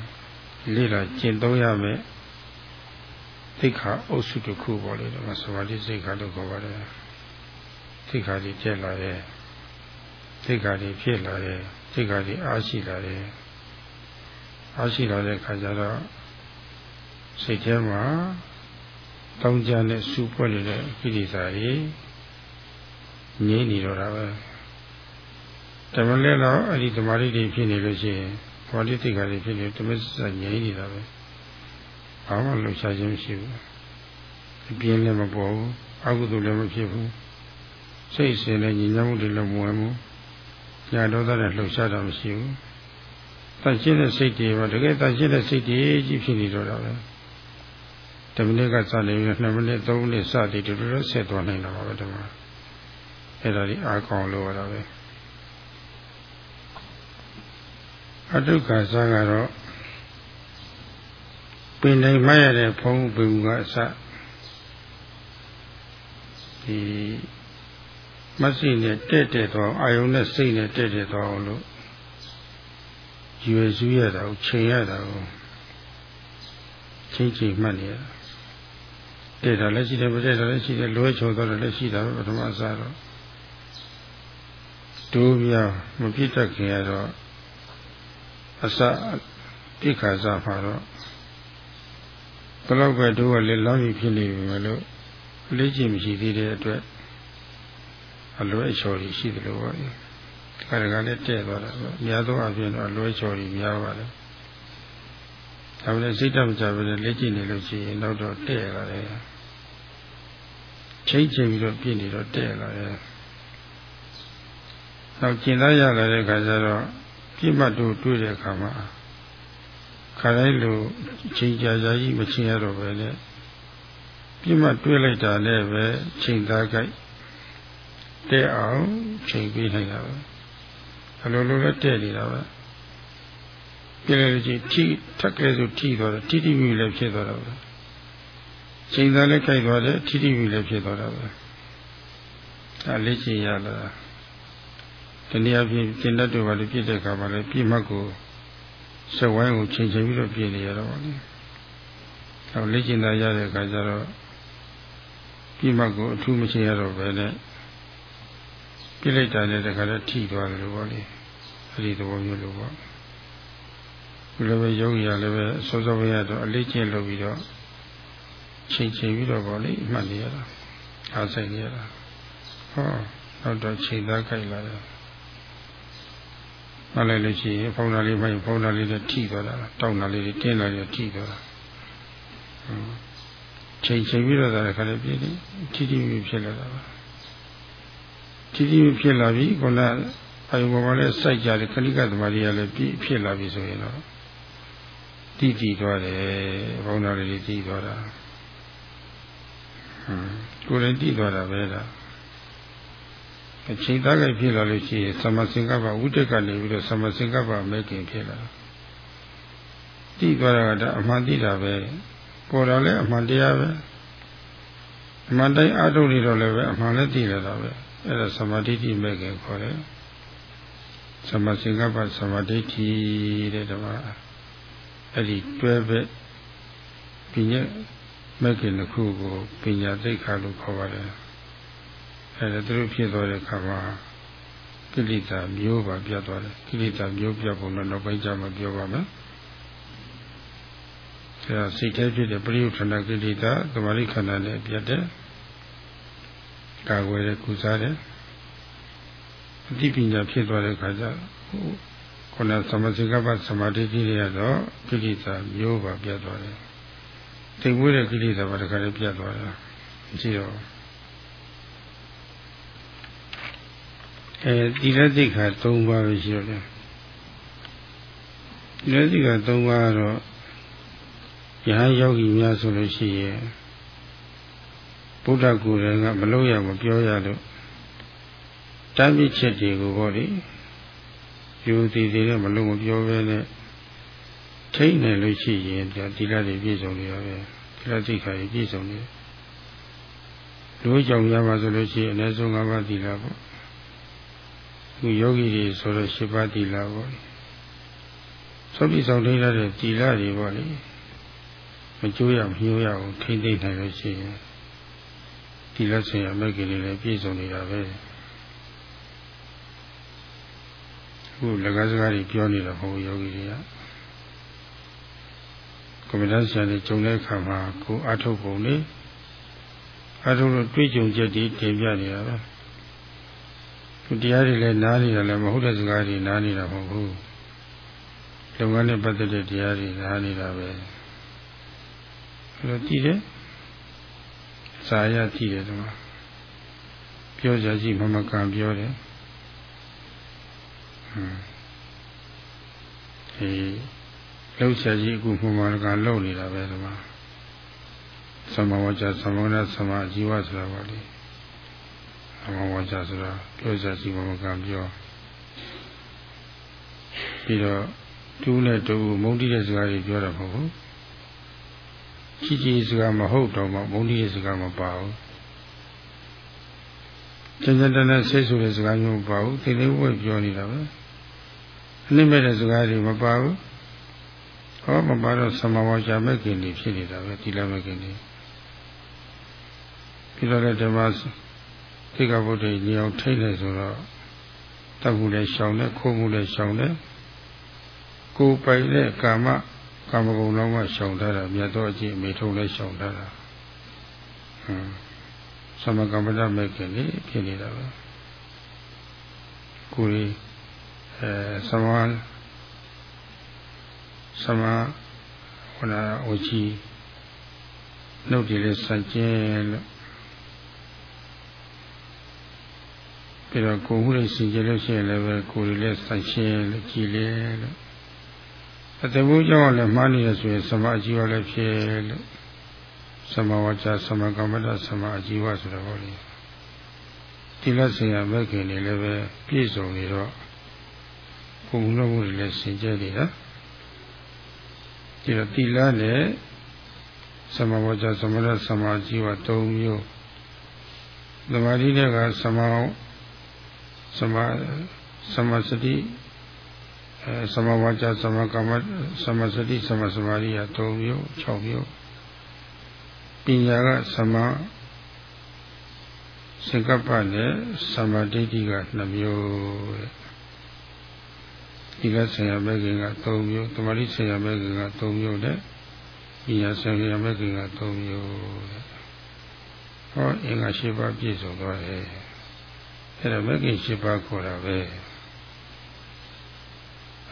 လေ့လာကျင့်သုံးရမယ်သိခါအုပ်စုတစ်ခုပေါ်လေတော့သမာဓိစိတ်ခါလို့ခေါ်ပါတယ်သိခါကြီးကျက်လာတယ်သိခါကြီးဖြစ်လာတယ်သိခါကြီးအားရှိလာတယ် အားရှိလာတဲ့ခါကျတော့စိတ်ထဲမှာတောင်းကြနဲ့စူပွက်နေတဲ့ကိလေသာတွေငြိမ့်နေတော့တာပဲတမလဲတော့အဲ့ဒီဓမ္မရိတွေဖြစ်နေလို့ရှိရင်ဘောဓိတိတ်ကလေးဖြစ်နေဓမ္မစငြိမ့်နေတာပဲဘာမှလှုပ်ရှားခြင်းမရှိဘူးအပြင်းလည်းမပေါ်ဘူးအကုသိုလ်လည်းမဖြစ်ဘူးစိတ်ရှင်လည်းညီညွတ်မှုတွေလည်းမဝင်ဘူးညာဒေါသနဲ့လှုပ်ရှားတာမရှိဘူး တန်ရှင်းတဲ့စိတ်တွေပါတကယ်တန်ရှင်းတဲ့စိတ်တွေကြီးဖြစ်နေတော့တာပဲတမိနစ်ကစနေပြီး2မိနစ်3မိနစ်စသည်တူတူဆက်သွားနိုင်တာပါပဲဒီမှာအဲ့ဒါဒီအားကောင်းလို့ရတာပဲအတုခါစားကတော့ပင်တိုင်းမှရတဲ့ဖုံးပင်ကအစဒီမစိနဲ့တဲ့တဲ့တော့အာယုံနဲ့စိတ်နဲ့တဲ့တဲ့တော့လို့ ရွယ်စုရတာကိုချိန်ရတာကိုချိန်ချိန်မှတ်နေရတာတဲ့တာလည်းရှိတယ်မတဲ့တာလည်းရှိတယ်လွဲချုံတော့လည်းရှိတာပဲပထမစားတော့ဒိုးပြမပြစ်တတ်ခင်ရတော့အစတိခါစားမှာတော့ဘလောက်ပဲတို့ကလည်းလောင်းပြီးဖြစ်နေပြီမလို့လေးချင်မရှိသေးတဲ့အတွက်အလွဲအချော်ကြီးရှိတယ်လို့ပါလေ ခါရကလည်းတဲ့သွားတာပေါ့အများသောအပြင်တော့အလွဲချော်ကြီးများပါလေဒါပေမဲ့စိတ်တမကြပဲလက်ကျင့်နေလို့ရှိရင်တော့တော့တဲ့လာတယ်ချိန်ချိန်ပြီးတော့ပြည့်နေတော့တဲ့လာတယ်နောက်ကျင်သားရလာတဲ့ခါကျတော့ပြည့်မှတ်တို့တွေ့တဲ့အခါမှာခါတိုင်းလိုချိန်ကြာကြာကြီးမချင်းရတော့ပဲနဲ့ပြည့်မှတ်တွေ့လိုက်တာနဲ့ပဲချိန်သားကြိုက်တဲ့အောင်ချိန်ပေးနိုင်တာပဲ အလိုလိုလည်းတဲ့နေတာပဲပြည့်လေကြီးထိထက်ကလေးဆိုထိသွားတယ်ထိတိမိလည်းဖြစ်သွားတာပဲချိန်သားလည်းကြိုက်သွားတယ်ထိတိမိလည်းဖြစ်သွားတာပဲဒါလေးချင်ရလာတနည်းအားဖြင့်ကျင့်တတ်တယ်ပါလေပြည့်တဲ့အခါမှာလည်းပြည့်မှတ်ကိုစက်ဝိုင်းကိုချိန်ချိန်ပြီးတော့ပြည့်နေရတော့ပါလေအဲလေ့ကျင့်သားရတဲ့အခါကျတော့ပြီးမှကိုအထူးမရှိရတော့ပဲနဲ့ ပြိလိုက်တာနဲ့တခါတော့ထိသွားတယ်လို့ပေါ့လေအဲ့ဒီသဘောမျိုးလို့ပေါ့ဘယ်လိုပဲယောဂီရလည်းပဲစောစောပဲရတော့အလေးကျင့်လုပ်ပြီးတော့ချိန်ချိန်ပြီးတော့ပေါ့လေမှတ်နေရတာအားဆိုင်နေရတာဟောနောက်တော့ချိန်သားကြိုက်လာတယ်မှတ်လိုက်လို့ရှိရင်ဖုန်းသားလေးမှရင်ဖုန်းသားလေးနဲ့ထိသွားတာတောင်းတာလေးတွေတင်းလာပြီးထိသွားတာချိန်ချိန်ပြီးတော့ဒါခါလေးပြည့်တယ်ထိထိမိဖြစ်လာတာပါ ထိထိမိဖြစ်လာပြီခုနအယုံပေါ်မှာလည်းစိုက်ကြတယ်ခဏိကသမารီကလည်းပြည့်ဖြစ်လာပြီဆိုရင်တော့တည်တည်သွားတယ်ဘုံတော်လေးတည်သွားတာဟမ်ကိုယ်လည်းတည်သွားတာပဲလားအချိန်သားကြဖြစ်လာလို့ရှိရင်သမစင်ကပ္ပဝိတ္တကနေပြီးတော့သမစင်ကပ္ပမဲခင်ဖြစ်လာတည်သွားတာကအမှန်တည်တာပဲပေါ်တော့လည်းအမှန်တရားပဲအမှန်တိုင်းအထုတ်နေတော့လည်းပဲအမှန်လည်းတည်လာတာပဲ အဲ့ဒါသမာဓိတိမဲခင်ခေါ်တယ်သမစင်ကပ္ပသမာဓိတိတဲ့ဓမ္မအဲ့ဒီတွဲပဲပညာမဲ့ခင်တစ်ခုကိုပညာသိက္ခာလို့ခေါ်ပါတယ်အဲ့ဒါသူတို့ဖြစ်သွားတဲ့အခါမှာကိလေသာမျိုးပါပြတ်သွားတယ်ကိလေသာမျိုးပြတ်ပုံတော့နောက်ပိုင်းကျမှပြောပါမယ်ဆရာစိတ်ထဲဖြစ်တဲ့ပရိယုထဏကိလေသာသမာဓိခန္ဓာနဲ့ပြတ်တယ် ကာကွယ်တဲ့ကုစားတယ်အတိပညာဖြစ်သွားတဲ့အခါကျခုနသမစိကပ္ပသမာဓိကြီးတွေကတော့ကိလေသာမျိုးပါပြတ်သွားတယ်။သိမွေးတဲ့ကိလေသာပါတခါလေးပြတ်သွားတာ။ကြည့်တော့အဲဒီလက်သိခါ၃ပါးပဲရှိတော့တယ်။ဒီလက်သိခါ၃ပါးကတော့ယဟန်ယောဂီများဆိုလို့ရှိရင် ဗုဒ္ဓကိုယ်တိုင်ကမလို့ရမပြောရလို့တမ်းပြချက်တွေကိုပေါ့လေ။ယူသည်တွေနဲ့မလုံးမပြောပဲနဲ့ထိတ်နေလို့ရှိရင်ဒါတိလတွေပြည့်စုံနေရပဲတိလသိခါကြီးပြည့်စုံနေလူကြောင့်ရပါဆိုလို့ရှိရင်အနည်းဆုံး၅ပါးတိလပေါ့ခုယောဂီတွေဆိုတော့၈ပါးတိလပေါ့သောပိဆောင်ထိရတဲ့တိလတွေပေါ့လေမကြိုးရမညှိုးရအောင်ထိမ့်သိမ့်နိုင်လို့ရှိရင် တိလဆင်ရမဲ့ကြီးတွေလည်းပြည့်စုံနေတာပဲခုလက်ကစကားတွေပြောနေတာမဟုတ်ယောဂီတွေကကွန်ပျူတာဆရာတွေဂျုံတဲ့အခါမှာကိုအထုတ်ပုံလေးအထုတ်လို့တွေးကြုံချက်တွေတင်ပြနေတာပဲသူတရားတွေလည်းနားနေတာလည်းမဟုတ်တဲ့စကားတွေနားနေတာမဟုတ်ဘူးလုပ်ငန်းနဲ့ပတ်သက်တဲ့တရားတွေနားနေတာပဲအဲလိုကြည့်တယ် စာရကြည့်တယ်ဒီမှာပြောကြကြည့်မမကန်ပြောတယ်ဒီလှုပ်ရှားကြီးအခုမှန်မှန်ကလှုပ်နေတာပဲဒီမှာသမဝါကျသမဝနာသမအជីဝဆိုတာပါလေသမဝါကျဆိုတာပြောစားစီမမကပြောပြီးတော့တူးနဲ့တူမုန်းတိတဲ့စကားတွေပြောတာမဟုတ်ဘူး ကြီးကြီးစကားမဟုတ်တော့မှမုန်းတိတဲ့စကားမပါဘူးကျန်ကျန်တန်းတန်းဆိတ်ဆိုတဲ့စကားမျိုးမပါဘူးသိသိဝဲပြောနေတာပဲအနိမဲ့တဲ့စကားတွေမပါဘူးဟောမပါတော့သမဝါချာမဲ့ခင်တွေဖြစ်နေတာပဲဒီလမဲ့ခင်တွေပြီးတော့လည်းဓမ္မသိက္ခာပုဒ်တွေညောင်ထိတ်နေဆိုတော့တတ်မှုလည်းရှောင်တယ်ခိုးမှုလည်းရှောင်တယ်ကိုယ်ပိုင်တဲ့ကာမ ကာမဂုဏ်လုံးကရှောင်ထားတာမြတ်သောအကျင့်အမေထုံလည်းရှောင်ထားတာဟမ်သမကမ္မတမဲ့ခင်တွေဖြစ်နေတာပဲကိုယ်အဲသမသမဟိုနာအချီနှုတ်ကြည့်လဲစัจကျဲလို့ပြီးတော့ကိုယ်မှုလေးစင်ကြလို့ရှိရင်လည်းပဲကိုယ်လေးစัจရှင်းလို့ကြည်လေလို့ အတဘူးကြောင့်လည်းမှားနေရဆိုရင်သမအကြီးဝလည်းဖြစ်လို့သမဝါကျသမကမ္မတသမအကြီးဝဆိုတော့ဟောလေဒီလက်စင်ရမဲ့ခင်နေလည်းပဲပြည့်စုံနေတော့ကိုယ်လုံးမှုတွေလည်းစင်ကြဲနေတာဒီတော့တိလနဲ့သမဝဇ္ဇသမရသမာဓိဝ၃မျိုးသမာဓိနဲ့ကသမာသမာသမာစတိအဲ သမဝဇ္ဇသမကမ္မသမစတိသမသမာဓိရ၃မျိုး၆မျိုးပညာကသမာစင်ကပ္ပနဲ့သမာဓိဋ္ဌိက2မျိုးတဲ့ဒီကဆရာမဲ့ခင်က3မျိုးသမာဓိဆရာမဲ့ခင်က3မျိုးတဲ့ပညာဆရာမဲ့ခင်က3မျိုးတဲ့ဟောအင်္ဂါ၈ပါးပြည့်စုံသွားတယ်အဲ့ဒါမဲ့ခင်၈ပါးခေါ်တာပဲ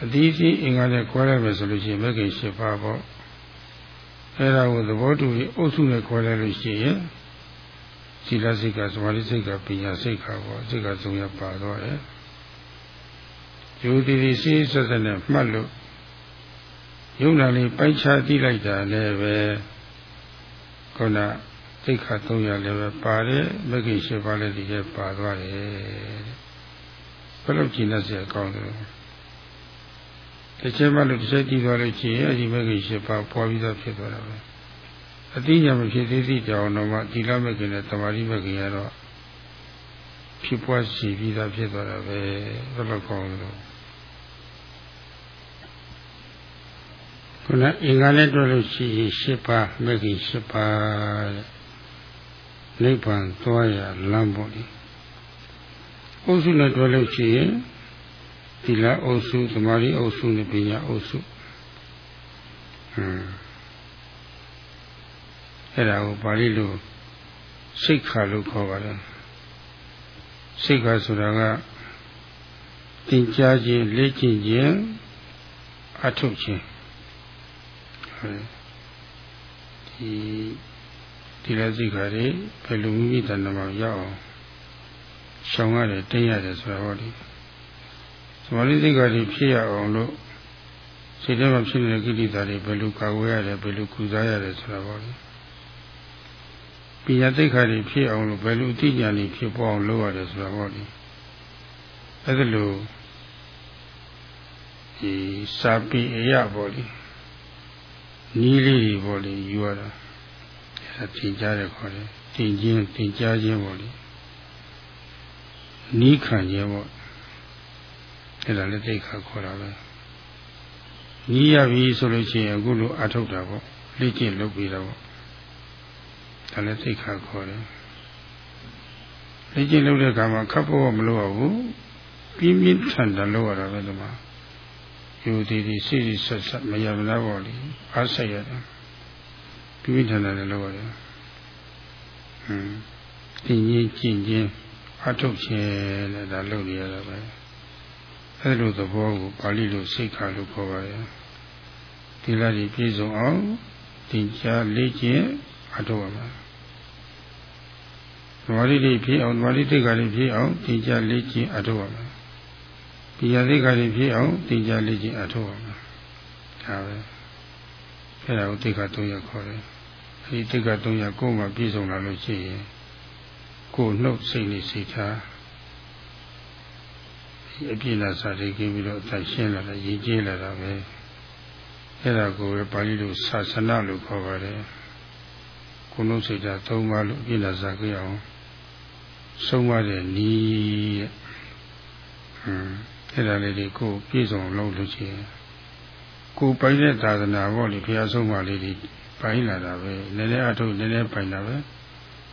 အသီးသီးအင်္ဂါနဲ့ခွဲလိုက်မယ်ဆိုလို့ရှိရင်မဲ့ခင်၈ပါးပေါ့အဲ့ဒါကိုသဘောတူပြီးအုပ်စုနဲ့ခွဲလိုက်လို့ရှိရင်သီလစိတ်ကသမာဓိစိတ်ကပညာစိတ်ကပေါ့စိတ်ကသုံးရပါတော့တယ်ယူတည်တည်စီးဆက်ဆက်နဲ့မှတ်လို့ယုံနာလေးပိုက်ချသိလိုက်တာလည်းပဲခုနစိတ်ခါသုံးရလည်းပဲပါတယ်မဂ္ဂင်၈ပါးလည်းဒီထဲပါသွားတယ်ဘယ်လိုကြည်နေစေကောင်းတယ် တစ်ချက်မှလို့တစ်ချက်ကြည့်သွားလို့ရှိရင်အဲဒီမဂ္ဂင်၈ပါးပွားပြီးသားဖြစ်သွားတာပဲအတိညာမဖြစ်သေးသည့်ကြောင်တော့မှသီလမဂ္ဂင်နဲ့သမာဓိမဂ္ဂင်ကတော့ဖြစ်ပွားရှိပြီးသားဖြစ်သွားတာပဲဘယ်လိုကောင်းလို့ခုနအင်္ဂါနဲ့တွေ့လို့ရှိရင်၈ပါးမဂ္ဂင်၈ပါးနိဗ္ဗာန်သွားရလမ်းပေါ့လေအုပ်စုနဲ့တွေ့လို့ရှိရင် သီလအုပ်စုသမာဓိအုပ်စုနဲ့ပညာအုပ်စုဟမ်အဲ့ဒါကိုပါဠိလိုစိတ်ခါလို့ခေါ်ပါတယ်စိတ်ခါဆိုတာကသင်ကြားခြင်းလေ့ကျင့်ခြင်းအထုတ်ခြင်းဒီဒီလက်စိတ်ခါတွေဘယ်လိုမိမိတဏ္ဍမှာရောက်အောင်ရှောင်ရတယ်တင်းရတယ်ဆိုတာဟောဒီ သမာဓိစိတ်ခါတွေဖြစ်ရအောင်လို့စိတ်ထဲမှာဖြစ်နေတဲ့ကိလေသာတွေဘယ်လိုကာဝေးရတယ်ဘယ်လိုကုစားရတယ်ဆိုတာဟောဒီပညာသိက္ခာတွေဖြစ်အောင်လို့ဘယ်လိုအသိဉာဏ်တွေဖြစ်ပေါ်အောင်လုပ်ရတယ်ဆိုတာဟောဒီအဲ့ဒါလို့ဒီစာပေအရာပေါ့လေနီးလေးတွေပေါ့လေယူရတာအဲ့ဒါသင်ကြားတယ်ခေါ်တယ်သင်ခြင်းသင်ကြားခြင်းပေါ့လေနီးခံခြင်းပေါ့ အဲ့ဒါလည်းသိက္ခာခေါ်တာပဲနီးရပြီဆိုလို့ရှိရင်အခုလိုအထုတ်တာပေါ့လေ့ကျင့်လုပ်ပြီးတော့ဒါလည်းသိခါခေါ်တယ်လေ့ကျင့်လုပ်တဲ့အခါမှာခပ်ဖို့မလုပ်ရဘူးပြင်းပြင်းထန်ထန်လုပ်ရတာပဲဒီမှာယူတည်တည်စိစိဆက်ဆက်မရမလားပေါ့လေအားဆက်ရတယ်ပြင်းပြင်းထန်ထန်လည်းလုပ်ရတယ်ဟွန်းတင်ကြီးကျင့်ခြင်းအထုတ်ခြင်းလည်းဒါလုပ်နေရတာပဲ အဲလိုသဘောကိုပါဠိလိုစိတ်ခါလို့ခေါ်ပါရဲ့ဒီလားဒီပြည့်စုံအောင်သင်ကြားလေ့ကျင့်အထုတ်ရမှာသမာဓိတွေဖြစ်အောင်သမာဓိသိက္ခာတွေဖြစ်အောင်သင်ကြားလေ့ကျင့်အထောက်ရမယ်။ပညာသိက္ခာတွေဖြစ်အောင်သင်ကြားလေ့ကျင့်အထောက်ရမယ်။ဒါပဲ။အဲဒါကိုသိက္ခာ၃ရပ်ခေါ်တယ်။အဲဒီသိက္ခာ၃ရပ်ကိုယ်မှပြည့်စုံလာလို့ရှိရင်ကိုယ်နှုတ်စိတ်နဲ့စိတ်ထားဒီ အပြည့်လာစာတွေကင်းပြီးတော့အသက်ရှင်းလာတာရည်ကျင်းလာတာပဲ။အဲဒါကိုပဲပါဠိလိုသာသနာလို့ခေါ်ပါတယ်။ကိုယ်နှုတ်စိတ်ဓာတ်၃ပါးလို့အပြည့်လာစာကြအောင်ဆုံးမတဲ့နီးတဲ့ဟွန်းအဲ့ဒါလေးတွေကိုပြည့်စုံလုပ်လို့ရှိရင်ကိုပိုင်တဲ့သာသနာဘောလေဘုရားဆုံးမလေးတွေပိုင်လာတာပဲနည်းနည်းအထုတ်နည်းနည်းပိုင်တာပဲ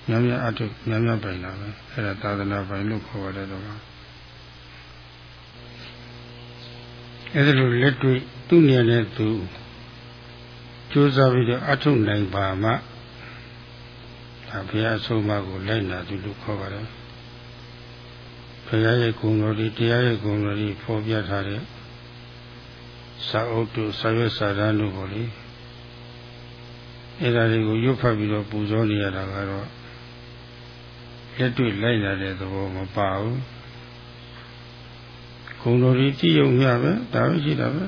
များများအထုတ်များများပိုင်တာပဲအဲ့ဒါသာသနာပိုင်လို့ခေါ်ရတယ်တော့ အဲ့ဒါလိုလက်တွေ့သူ့နေရာနဲ့သူကြိုးစားပြီးတော့အထုတ်နိုင်ပါမှဒါဘုရားဆုံးမကိုလိုက်နာသူလို့ခေါ်ပါတယ်ဘုရားရဲ့ဂုဏ်တော်တွေတရားရဲ့ဂုဏ်တော်တွေဖော်ပြထားတဲ့စာအုပ်တို့စာရွက်စာတမ်းတို့ပေါ့လေအဲ့ဒါတွေကိုရွတ်ဖတ်ပြီးတော့ပူဇော်နေရတာကတော့လက်တွေ့လိုက်လာတဲ့သဘောမပါဘူး ဂုဏ်တော်တွေကြည့်ုံရပဲဒါပဲရှိတာပဲ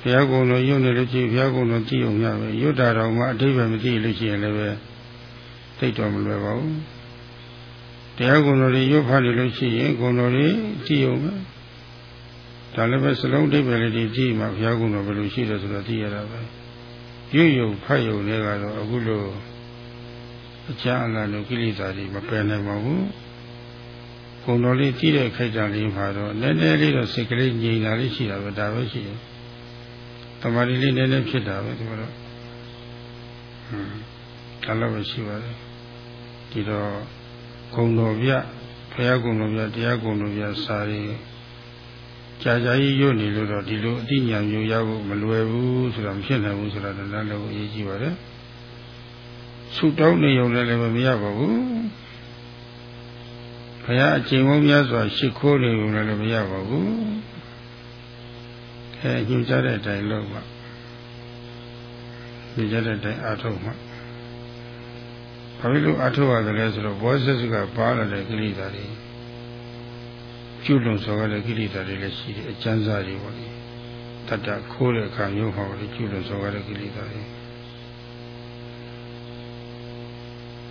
ဘုရားကုံတော်ရုပ်နေလို့ရှိရင်ဘုရားကုံတော်ကြည့်ုံရပဲရွတ်တာတော့မှအတိပ္ပယ်မသိလို့ရှိရင်လည်းပဲသိတော့မလွယ်ပါဘူးတရားကုံတော်တွေရွတ်ဖတ်နေလို့ရှိရင်ကုံတော်တွေကြည့်အောင်ပဲဒါလည်းပဲစလုံးအိဗယ်လေးတွေကြည့်မှဘုရားကုံတော်ဘယ်လိုရှိတယ်ဆိုတော့သိရတာပဲရွတ်ယုံဖတ်ယုံတွေကတော့အခုလိုအချမ်းအလာတို့ကိလေသာတွေမပယ်နိုင်ပါဘူး ကုံတော်လေးကြည့်တဲ့ခိုက်တာလေးမှာတော့နည်းနည်းလေးတော့စိတ်ကလေးငြိမ်လာလေးရှိတာပဲဒါပဲရှိတယ်တမာရီလေးနည်းနည်းဖြစ်တာပဲဒီမှာတော့ဟွန်းဒါလည်းပဲရှိပါတယ်ဒီတော့ဂုံတော်ပြဘုရားဂုံတော်ပြတရားဂုံတော်ပြစာရီကြာကြာကြီးရွတ်နေလို့တော့ဒီလိုအတိညာမျိုးရဖို့မလွယ်ဘူးဆိုတာမဖြစ်နိုင်ဘူးဆိုတာလည်းလည်းအရေးကြီးပါတယ်ဆုတောင်းနေုံနဲ့လည်းမရပါဘူး ဘုရားအချိန်ပေါင်းများစွာရှ िख ိုးနေုံနဲ့လည်းမရပါဘူးအဲညွှန်ကြားတဲ့အတိုင်းလုပ်ပါညွှန်ကြားတဲ့အတိုင်းအားထုတ်မှဘာဖြစ်လို့အားထုတ်ရတယ်လဲဆိုတော့ဘောဇစကပါလာတဲ့ကိလေသာတွေကျွလွန်စော်ရတဲ့ကိလေသာတွေလည်းရှိတယ်အကျဉ်းစားတွေပေါ့လေတတခိုးတဲ့အခါမျိုးဟောလေကျွလွန်စော်ရတဲ့ကိလေသာတွေ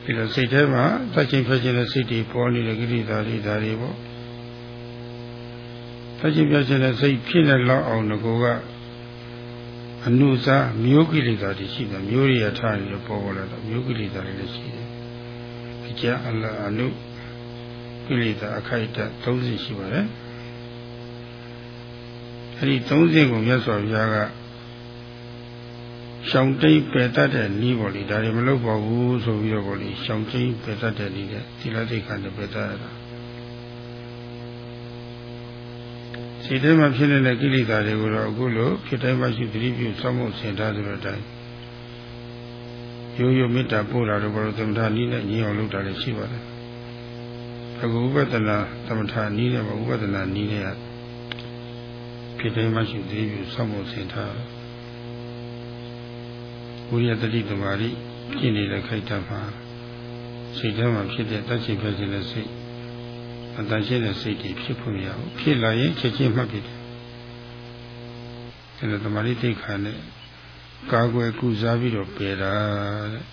ဒီလိုစိတ်ထဲမှာသတ်ချင်းဖက်ချင်းတဲ့စိတ်တွေပေါ်နေတဲ့ကိလေသာတွေဒါတွေပေါ့သတ်ချင်းဖက်ချင်းတဲ့စိတ်ဖြစ်နေလောက်အောင်ငကိုကအနုစားမျိုးကိလေသာတွေရှိတယ်မျိုးရထားနေပေါ်ပေါ်လာတော့မျိုးကိလေသာတွေလည်းရှိတယ်အကျအလအနုကိလေသာအခိုက်အတန့်30ရှိပါတယ်အဲဒီ30ကိုမြတ်စွာဘုရားက ရှောင်တိတ်ပယ်တတ်တဲ့ဤပေါ်လေဒါတွေမလုပ်ပါဘူးဆိုပြီးတော့ပေါ်လေရှောင်တိတ်ပယ်တတ်တဲ့ဤတဲ့သီလသိက္ခာနဲ့ပယ်တတ်ရတာစိတ်ထဲမှာဖြစ်နေတဲ့ကိလေသာတွေကိုတော့အခုလိုဖြစ်တိုင်းမှရှိသတိပြုစောင့်မှုဆင်ထားဆိုတဲ့အတိုင်းရိုးရိုးမေတ္တာပို့တာတော့ဘုရားသမထနည်းနဲ့ညီအောင်လုပ်တာလည်းရှိပါတယ်အခုဥပဒနာသမထနည်းနဲ့ဥပဒနာနည်းနဲ့ဖြစ်တိုင်းမှရှိသတိပြုစောင့်မှုဆင်ထား ဝိရိယတတိတမာရီဖြစ်နေတဲ့ခိုက်တမှာစိတ်ထဲမှာဖြစ်တဲ့တတ်ချိဖြစ်ခြင်းနဲ့စိတ်အတန်ရှင်းတဲ့စိတ်ကြီးဖြစ်ဖို့မရဘူးဖြစ်လာရင်ချက်ချင်းမှတ်ဖြစ်တယ်အဲဒါတမာရီသိခါနဲ့ကာကွယ်ကုစားပြီးတော့ပယ်တာတဲ့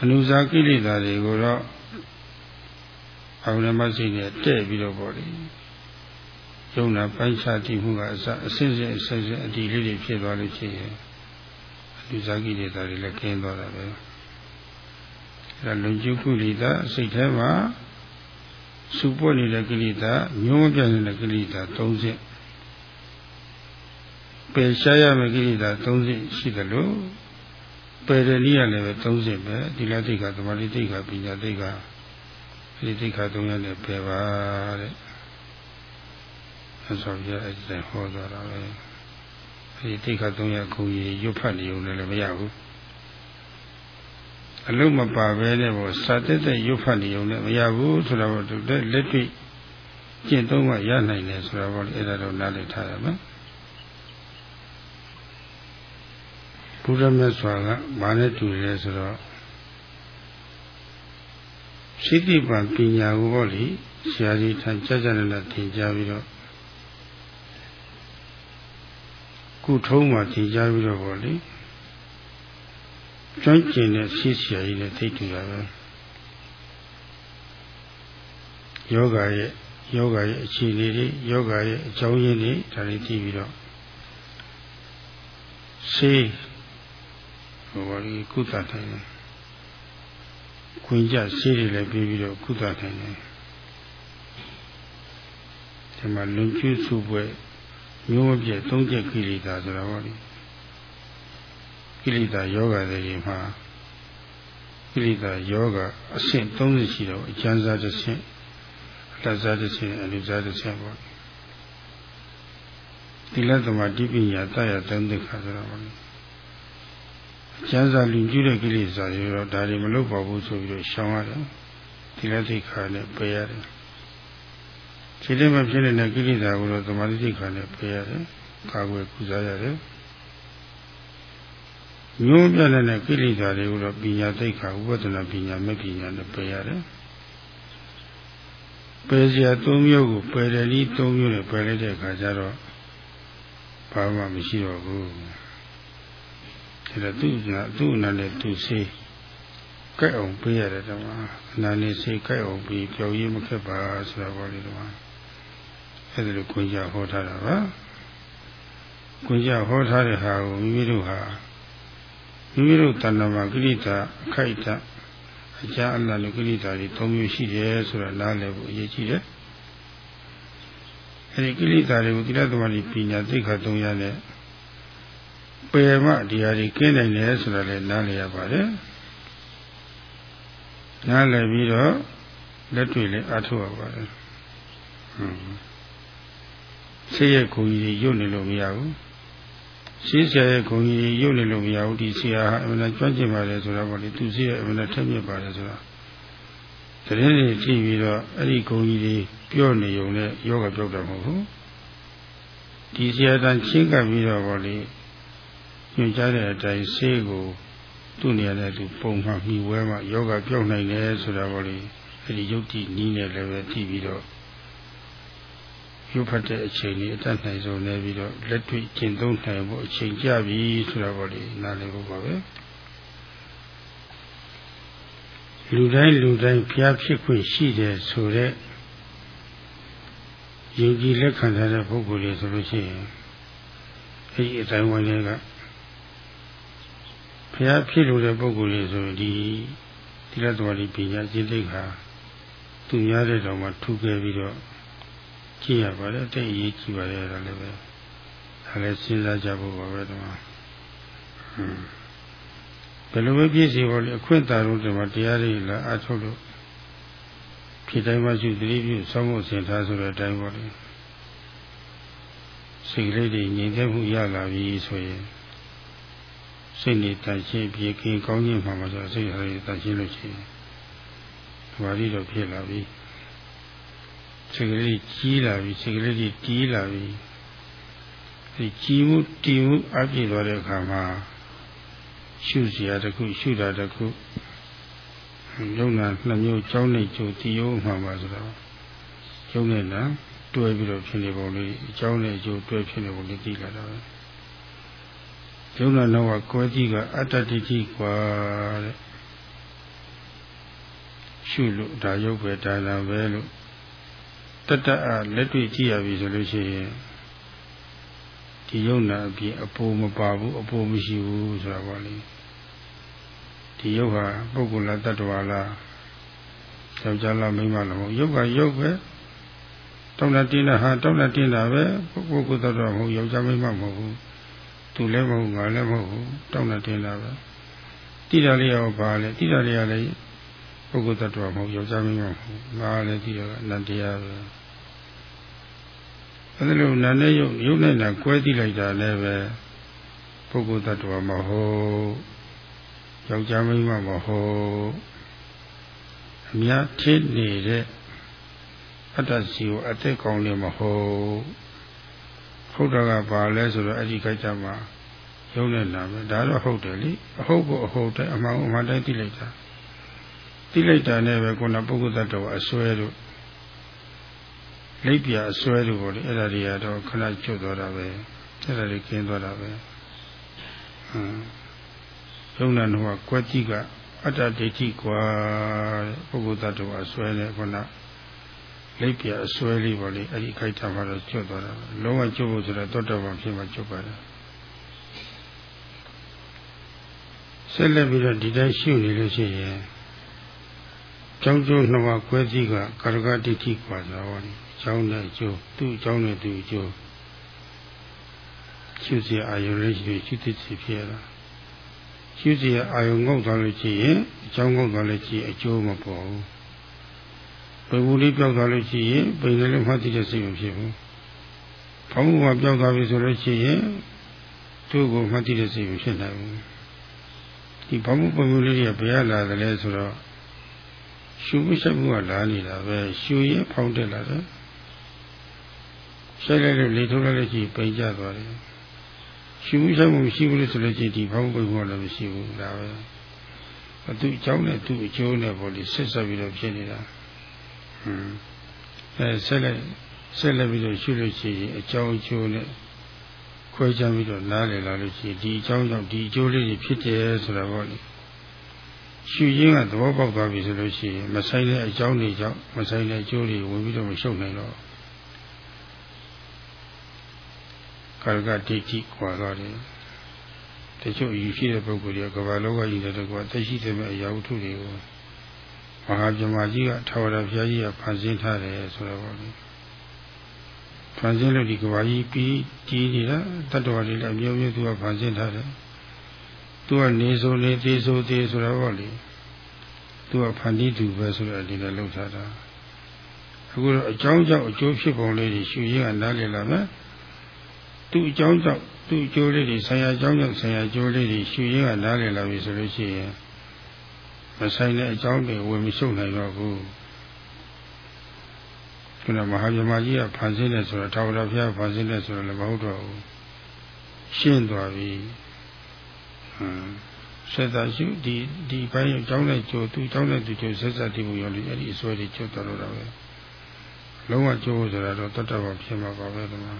အနုစာကိလေသာတွေကိုတော့အာရုံမစိတ်နဲ့တဲ့ပြီးတော့ပေါ့လေယုံနာပိုင်းခြားတည်မှုကအစအစစ်စစ်အစစ်စစ်အတီလေးတွေဖြစ်သွားလို့ရှိရင် လူစားကိလေသာတွေလည်းကျင်းသွားတာပဲအဲဒါလုံကျုပ်ကုလိတာစိတ်ထဲမှာစုပွက်နေတဲ့ကိလေသာမျိုးမပြတ်နေတဲ့ကိလေသာ30ပယ်ရှားရမယ့်ကိလေသာ30ရှိတယ်လို့ပယ်တဲ့နည်းရလည်းပဲ30ပဲဒီလတိတ်ကသမာဓိတိတ်ကပညာတိတ်ကဒီတိတ်က3ရက်နဲ့ပယ်ပါတဲ့ဆိုပြအဲ့ဒါဟောသွားတာပဲ ဒီတိတ်ခါ3ရက်ခုကြီးရွတ်ဖတ်နေုံလည်းမရဘူးအလုံးမပါပဲနဲ့ပေါ့စာတက်တက်ရွတ်ဖတ်နေုံလည်းမရဘူးဆိုတော့လက်တွေ့ကျင့်သုံးမှရနိုင်တယ်ဆိုတော့အဲ့ဒါတော့နားလည်ထားရမယ်ဘုရားမြတ်စွာကဘာနဲ့တူလဲဆိုတော့ရှိတိပံပညာကိုပေါ့လေဆရာကြီးထံကြကြနနသင်ကြားပြီးတော့ ကုထုံးမှာသင်ကြားပြီးတော့ဗောလေကျွမ်းကျင်တဲ့ရှိဆရာကြီးနဲ့သိတူတာပဲယောဂရဲ့ယောဂရဲ့အခြေအနေတွေယောဂရဲ့အကြောင်းရင်းတွေဒါတွေသိပြီးတော့ရှိဟိုဘာလို့ကုသထိုင်လဲခွင်ကြရှိတွေလည်းပြီးပြီးတော့ကုသထိုင်တယ်ဒီမှာလွန်ကျူးစုပွဲ မျိုးမပြည့်သုံးချက်ကိလေသာဆိုတာဟောဒီကိလေသာယောဂတွေမှာကိလေသာယောဂအဆင့်30ရှိတော့အကျဉ်းစားတစ်ဆင့်အလတ်စားတစ်ဆင့်အလူစားတစ်ဆင့်ပေါ့ဒီလက်သမာဓိပညာတရသုံးသက်ခါဆိုတော့အကျဉ်းစားလူကျူးတဲ့ကိလေသာတွေတော့ဒါတွေမလုပ်ပါဘူးဆိုပြီးတော့ရှောင်ရတယ်ဒီလက်သိခါနဲ့ပယ်ရတယ် ခြေထဲမှာဖြစ်နေတဲ့ကိလေသာကိုတော့သမာဓိစိတ်ခါနဲ့ဖယ်ရတယ်။ကာကွယ်ကုစားရတယ်။မျိုးပြတဲ့ကိလေသာတွေကိုတော့ပညာသိက္ခာဥပဒနာပညာမဲ့ပညာနဲ့ပယ်ရတယ်။ပယ်စရာ၃မျိုးကိုပယ်တယ်ဤ၃မျိုးနဲ့ပယ်လိုက်တဲ့အခါကျတော့ဘာမှမရှိတော့ဘူး။ဒါတော့သူ့ကသူ့အနာနဲ့သူ့စေးကြိုက်အောင်ပေးရတယ်တော့အနာနဲ့စေးကြိုက်အောင်ပြီးကြော်ရည်မခက်ပါဆိုတာပေါ့လေတော့ အဲ့ဒါလိုခွင့်ကြဟောထားတာပါခွင့်ကြဟောထားတဲ့ဟာကိုမိမိတို့ဟာမိမိတို့တဏ္ဍာမှာကိရိတာအခိုက်အတန့်အကြအလလိုကိရိတာတွေ၃မျိုးရှိတယ်ဆိုတာနားလည်ဖို့အရေးကြီးတယ်အဲဒီကိရိတာတွေကိုတိရသမารီပညာသိက္ခာ၃ရနဲ့ပယ်မှဒီဟာတွေကင်းနိုင်တယ်ဆိုတာလည်းနားလည်ရပါတယ်နားလည်ပြီးတော့လက်တွေ့လည်းအထောက်ရပါတယ်ဟွန်း ဆေးရဲ့ခုံကြီးရုပ်နေလို့မရဘူးရှိဆရာရဲ့ခုံကြီးရုပ်နေလို့မရဘူးဒီဆရာဟာအမှန်ကျွမ်းကျင်ပါတယ်ဆိုတော့ဗောလေသူဆရာအမှန်ထက်မြက်ပါတယ်ဆိုတော့တရင်တွေကြည့်ပြီးတော့အဲ့ဒီခုံကြီးတွေပြော့နေုံနဲ့ယောဂပြောက်တာမဟုတ်ဘူးဒီဆရာတန်ချင်းကပ်ပြီးတော့ဗောလေညွှန်ကြားတဲ့အတိုင်းဆေးကိုသူ့နေရာနဲ့သူပုံမှန်ပြီးဝဲမှယောဂပြောက်နိုင်တယ်ဆိုတာဗောလေအဲ့ဒီယုတ်တိနီးနဲ့လည်းပဲကြည့်ပြီးတော့ ရုပ်ဖတ်တဲ့အချိန်လေးအတတ်နိုင်ဆုံးနေပြီးတော့လက်တွေ့ကျင့်သုံးနိုင်ဖို့အချိန်ကြပြီဆိုတာဗောလေနားလည်ဖို့ပါပဲလူတိုင်းလူတိုင်းဖျားဖြစ်ခွင့်ရှိတယ်ဆိုတဲ့ယုံကြည်လက်ခံထားတဲ့ပုဂ္ဂိုလ်တွေဆိုလို့ရှိရင်အဲဒီအတိုင်းဝိုင်းတွေကဖျားဖြစ်လို့တဲ့ပုဂ္ဂိုလ်တွေဆိုဒီဒီလက်တော်လေးပညာကျင့်သိက္ခာသူများတဲ့တော်မှာထူခဲ့ပြီးတော့ ကြည့်ရပါတယ်တိတ်အရေးကြီးပါတယ်ဒါလည်းပဲဒါလည်းစဉ်းစားကြဖို့ပါပဲဒီမှာဟွန်းဘယ်လိုပဲပြည့်စုံပါလေအခွင့်အာဏာတို့ဒီမှာတရားတွေလာအထုတ်လို့ဖြစ်တိုင်းမှရှိသတိပြုစောင့်ဖို့ဆင်ထားဆိုတဲ့အတိုင်းပါလေစိတ်ကလေးတွေငြိမ်သက်မှုရလာပြီဆိုရင်စိတ်နေတန်ရှင်းပြေကင်းကောင်းခြင်းမှမှာဆိုစိတ်ဟာတွေတန်ရှင်းလို့ရှိရင်ဒီပါဠိတော့ဖြစ်လာပြီ စိတ်ကလေးကြီးလာပြီစိတ်ကလေးကြီးတီးလာပြီဒီကြီးမှုတီးမှုအပြည့်သွားတဲ့အခါမှာရှုစရာတစ်ခုရှုတာတစ်ခုယုံနာနှစ်မျိုးကြောင်းနေကြိုတီးရုံမှမှာဆိုတော့ယုံနေတာတွဲပြီးတော့ဖြစ်နေပုံလေးအကြောင်းနဲ့အကျိုးတွဲဖြစ်နေပုံလေးသိလာတာပဲယုံနာတော့ကွဲကြီးကအတ္တတိတိกว่าတဲ့ရှုလို့ဒါရုပ်ပဲဒါနာပဲလို့ တတအားလက်တွေ့ကြည့်ရပြီဆိုလို့ရှိရင်ဒီယုံနာအပြင်အပိုးမပါဘူးအပိုးမရှိဘူးဆိုတာပါလေဒီယုတ်ဟာပုဂ္ဂိုလ်လားတ attva လားယောက်ျားလားမိန်းမလားမဟုတ်ယုတ်ကယုတ်ပဲတောင်းတတင်းတာဟာတောင်းတတင်းတာပဲပုဂ္ဂိုလ်တ attva မဟုတ်ယောက်ျားမိန်းမမဟုတ်ဘူးသူလည်းမဟုတ်ငါလည်းမဟုတ်ဘူးတောင်းတတင်းတာပဲတိတာလေးရောပါလေတိတာလေးကလည်းပုဂ္ဂိုလ်တ attva မဟုတ်ယောက်ျားမိန်းမမဟုတ်ငါလည်းတိတာကအနတ္တရားပဲ အဲလိုနာနဲ့ယုတ်ယုတ်နဲ့နာကွဲသိလိုက်တာလည်းပဲပုဂ္ဂိုလ်တ attva မဟုတ်ယောက်ျားမိန်းမမဟုတ်အများဖြစ်နေတဲ့အတ္တစီကိုအသက်ကောင်းနေမဟုတ်ဟုတ်တာကဘာလဲဆိုတော့အဲ့ဒီခိုက်ကြမှာယုံနေလာမယ်ဒါတော့ဟုတ်တယ်လေအဟုတ်ကိုအဟုတ်တယ်အမှန်အမှန်တိုင်းသိလိုက်တာသိလိုက်တာနဲ့ပဲကိုယ်ကပုဂ္ဂိုလ်တ attva အစွဲတို့ လိပ်ပြာအစွဲလို့ပေါ့လေအဲ့ဒါတွေကတော့ခဏကျွတ်သွားတာပဲအဲ့ဒါတွေကျင်းသွားတာပဲဟမ်ယုံနာတော့ကွက်ကြီးကအတ္တဒိဋ္ဌိကွာပုဂ္ဂိုလ်သတ္တဝါအစွဲနဲ့ခုနလိပ်ပြာအစွဲလေးပေါ့လေအဲ့ဒီခိုက်တာမှတော့ကျွတ်သွားတာလုံးဝကျွတ်ဖို့ဆိုတော့တောတော်ဘာဖြစ်မှကျွတ်ပါလားဆက်လက်ပြီးတော့ဒီတိုင်းရှုနေလို့ရှိရင်ကျောင်းကျိုးနှစ်ပါးကွဲစည်းကကာရကတိတိကွာသာဝါနေ ကျောင်းနဲ့ကျိုးသူ့ကျောင်းနဲ့သူ့ကျိုးရှုစီအာယုလေးရှိရှုတိစီဖြစ်လာရှုစီအာယုငုတ်သွားလို့ရှိရင်အကျောင်းငုတ်သွားလို့ရှိရင်အကျိုးမပေါ်ဘူးပေဘူးလေးပြောက်သွားလို့ရှိရင်ပိန်လည်းမှတ်သိတဲ့စိတ်မဖြစ်ဘူး။ဘောင်းကပြောက်သွားပြီဆိုလို့ရှိရင်သူ့ကိုမှတ်သိတဲ့စိတ်မဖြစ်နိုင်ဘူး။ဒီဘောင်းပုံမှုလေးတွေကဘယ်လာသလဲဆိုတော့ရှုမှုရှက်မှုကလာနေတာပဲရှုရင်ဖောင်းတက်လာတယ်။ ရှက်လိုက်လို့လေထုတ်လိုက်လို့ရှိရင်ပိန်ကျသွားတယ်။ရှုမှုရှက်မှုမရှိဘူးလို့ဆိုလို့ရှိရင်ဒီဘောင်းပုံမှုကလည်းမရှိဘူးဒါပဲ။သူ့အကြောင်းနဲ့သူ့အကျိုးနဲ့ပေါ့လေဆက်ဆက်ပြီးတော့ဖြစ်နေတာ။အဲဆက်လက်ဆက်လက်ပြီးတော့ရှုလို့ရှိရင်အကြောင်းအကျိုးနဲ့ခွဲခြားပြီးတော့နားလည်လာလို့ရှိရင်ဒီအကြောင်းကြောင့်ဒီအကျိုးလေးတွေဖြစ်တယ်ဆိုတာပေါ့လေရှုရင်းကသဘောပေါက်သွားပြီဆိုလို့ရှိရင်မဆိုင်တဲ့အကြောင်းတွေကြောင့်မဆိုင်တဲ့အကျိုးတွေဝင်ပြီးတော့မရှုပ်နိုင်တော့ ကာရကဒိဋ္ဌိခွာသွားတယ်တချို့ယူရှိတဲ့ပုဂ္ဂိုလ်တွေကကဘာလောကကြီးတဲ့ကွာသိရှိတဲ့အရာဝတ္ထုတွေကိုမဟာပြမကြီးကထာဝရဘုရားကြီးကဖန်ဆင်းထားတယ်ဆိုတော့ဗောလေဖန်ဆင်းလို့ဒီကဘာကြီးပြီးကြီးနေတာတတ္တဝါတွေလည်းအမျိုးမျိုးသူကဖန်ဆင်းထားတယ်သူကနေဆိုနေသေးဆိုသေးဆိုတော့ဗောလေသူကဖန်တီးသူပဲဆိုတဲ့အနေနဲ့လှုပ်ထားတာအခုတော့အကြောင်းကြောင့်အကျိုးဖြစ်ပုံလေးတွေရှုရင်းကနားလည်လာမယ် သူ့အကြောင်းကြောင့်သူ့အကျိုးလေးတွေဆံရအကြောင်းကြောင့်ဆံရအကျိုးလေးတွေရှုရင်းကနားလည်လာပြီဆိုလို့ရှိရင်မဆိုင်တဲ့အကြောင်းတွေဝင်မရှုပ်နိုင်တော့ဘူးခုနမဟာမြမကြီးကဖန်ဆင်းတယ်ဆိုတော့ထာဝရဘုရားဖန်ဆင်းတယ်ဆိုတော့လည်းမဟုတ်တော့ဘူးရှင်းသွားပြီဟမ်ဆက်သာရှုဒီဒီဘိုင်းအကြောင်းနဲ့ကြိုသူအကြောင်းနဲ့သူကြိုဆက်ဆက်တည်မှုရောလေအဲ့ဒီအစွဲတွေကျွတ်တော်တော့တာပဲလုံးဝကြိုးဆိုတာတော့တတ်တော်ဖြစ်မှာပါပဲဒီမှာ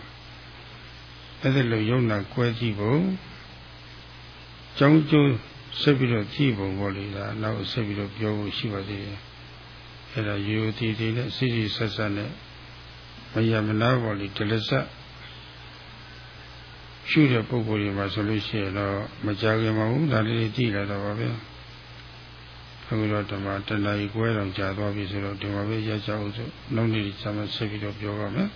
အဲ့ဒါလိုယုံနာကွဲကြည့်ဖို့ကြောင်းကျိုးဆက်ပြီးတော့ကြည့်ပုံပေါ့လေဒါနောက်ဆက်ပြီးတော့ပြောဖို့ရှိပါသေးတယ်အဲ့ဒါရိုးတီတီနဲ့စိစိဆက်ဆက်နဲ့မယမနာပေါ့လေတလဆက်ရှုတဲ့ပုဂ္ဂိုလ်တွေမှာဆိုလို့ရှိရင်တော့မကြခင်မှာဘူးဒါလေးကြည့်လာတော့ပါဗျာအခုတော့ဓမ္မတဏှာကြီးကွဲတော်ကြာသွားပြီဆိုတော့ဒီမှာပဲရကြအောင်ဆိုနောက်နေ့ကျမှဆက်ပြီးတော့ပြောပါမယ်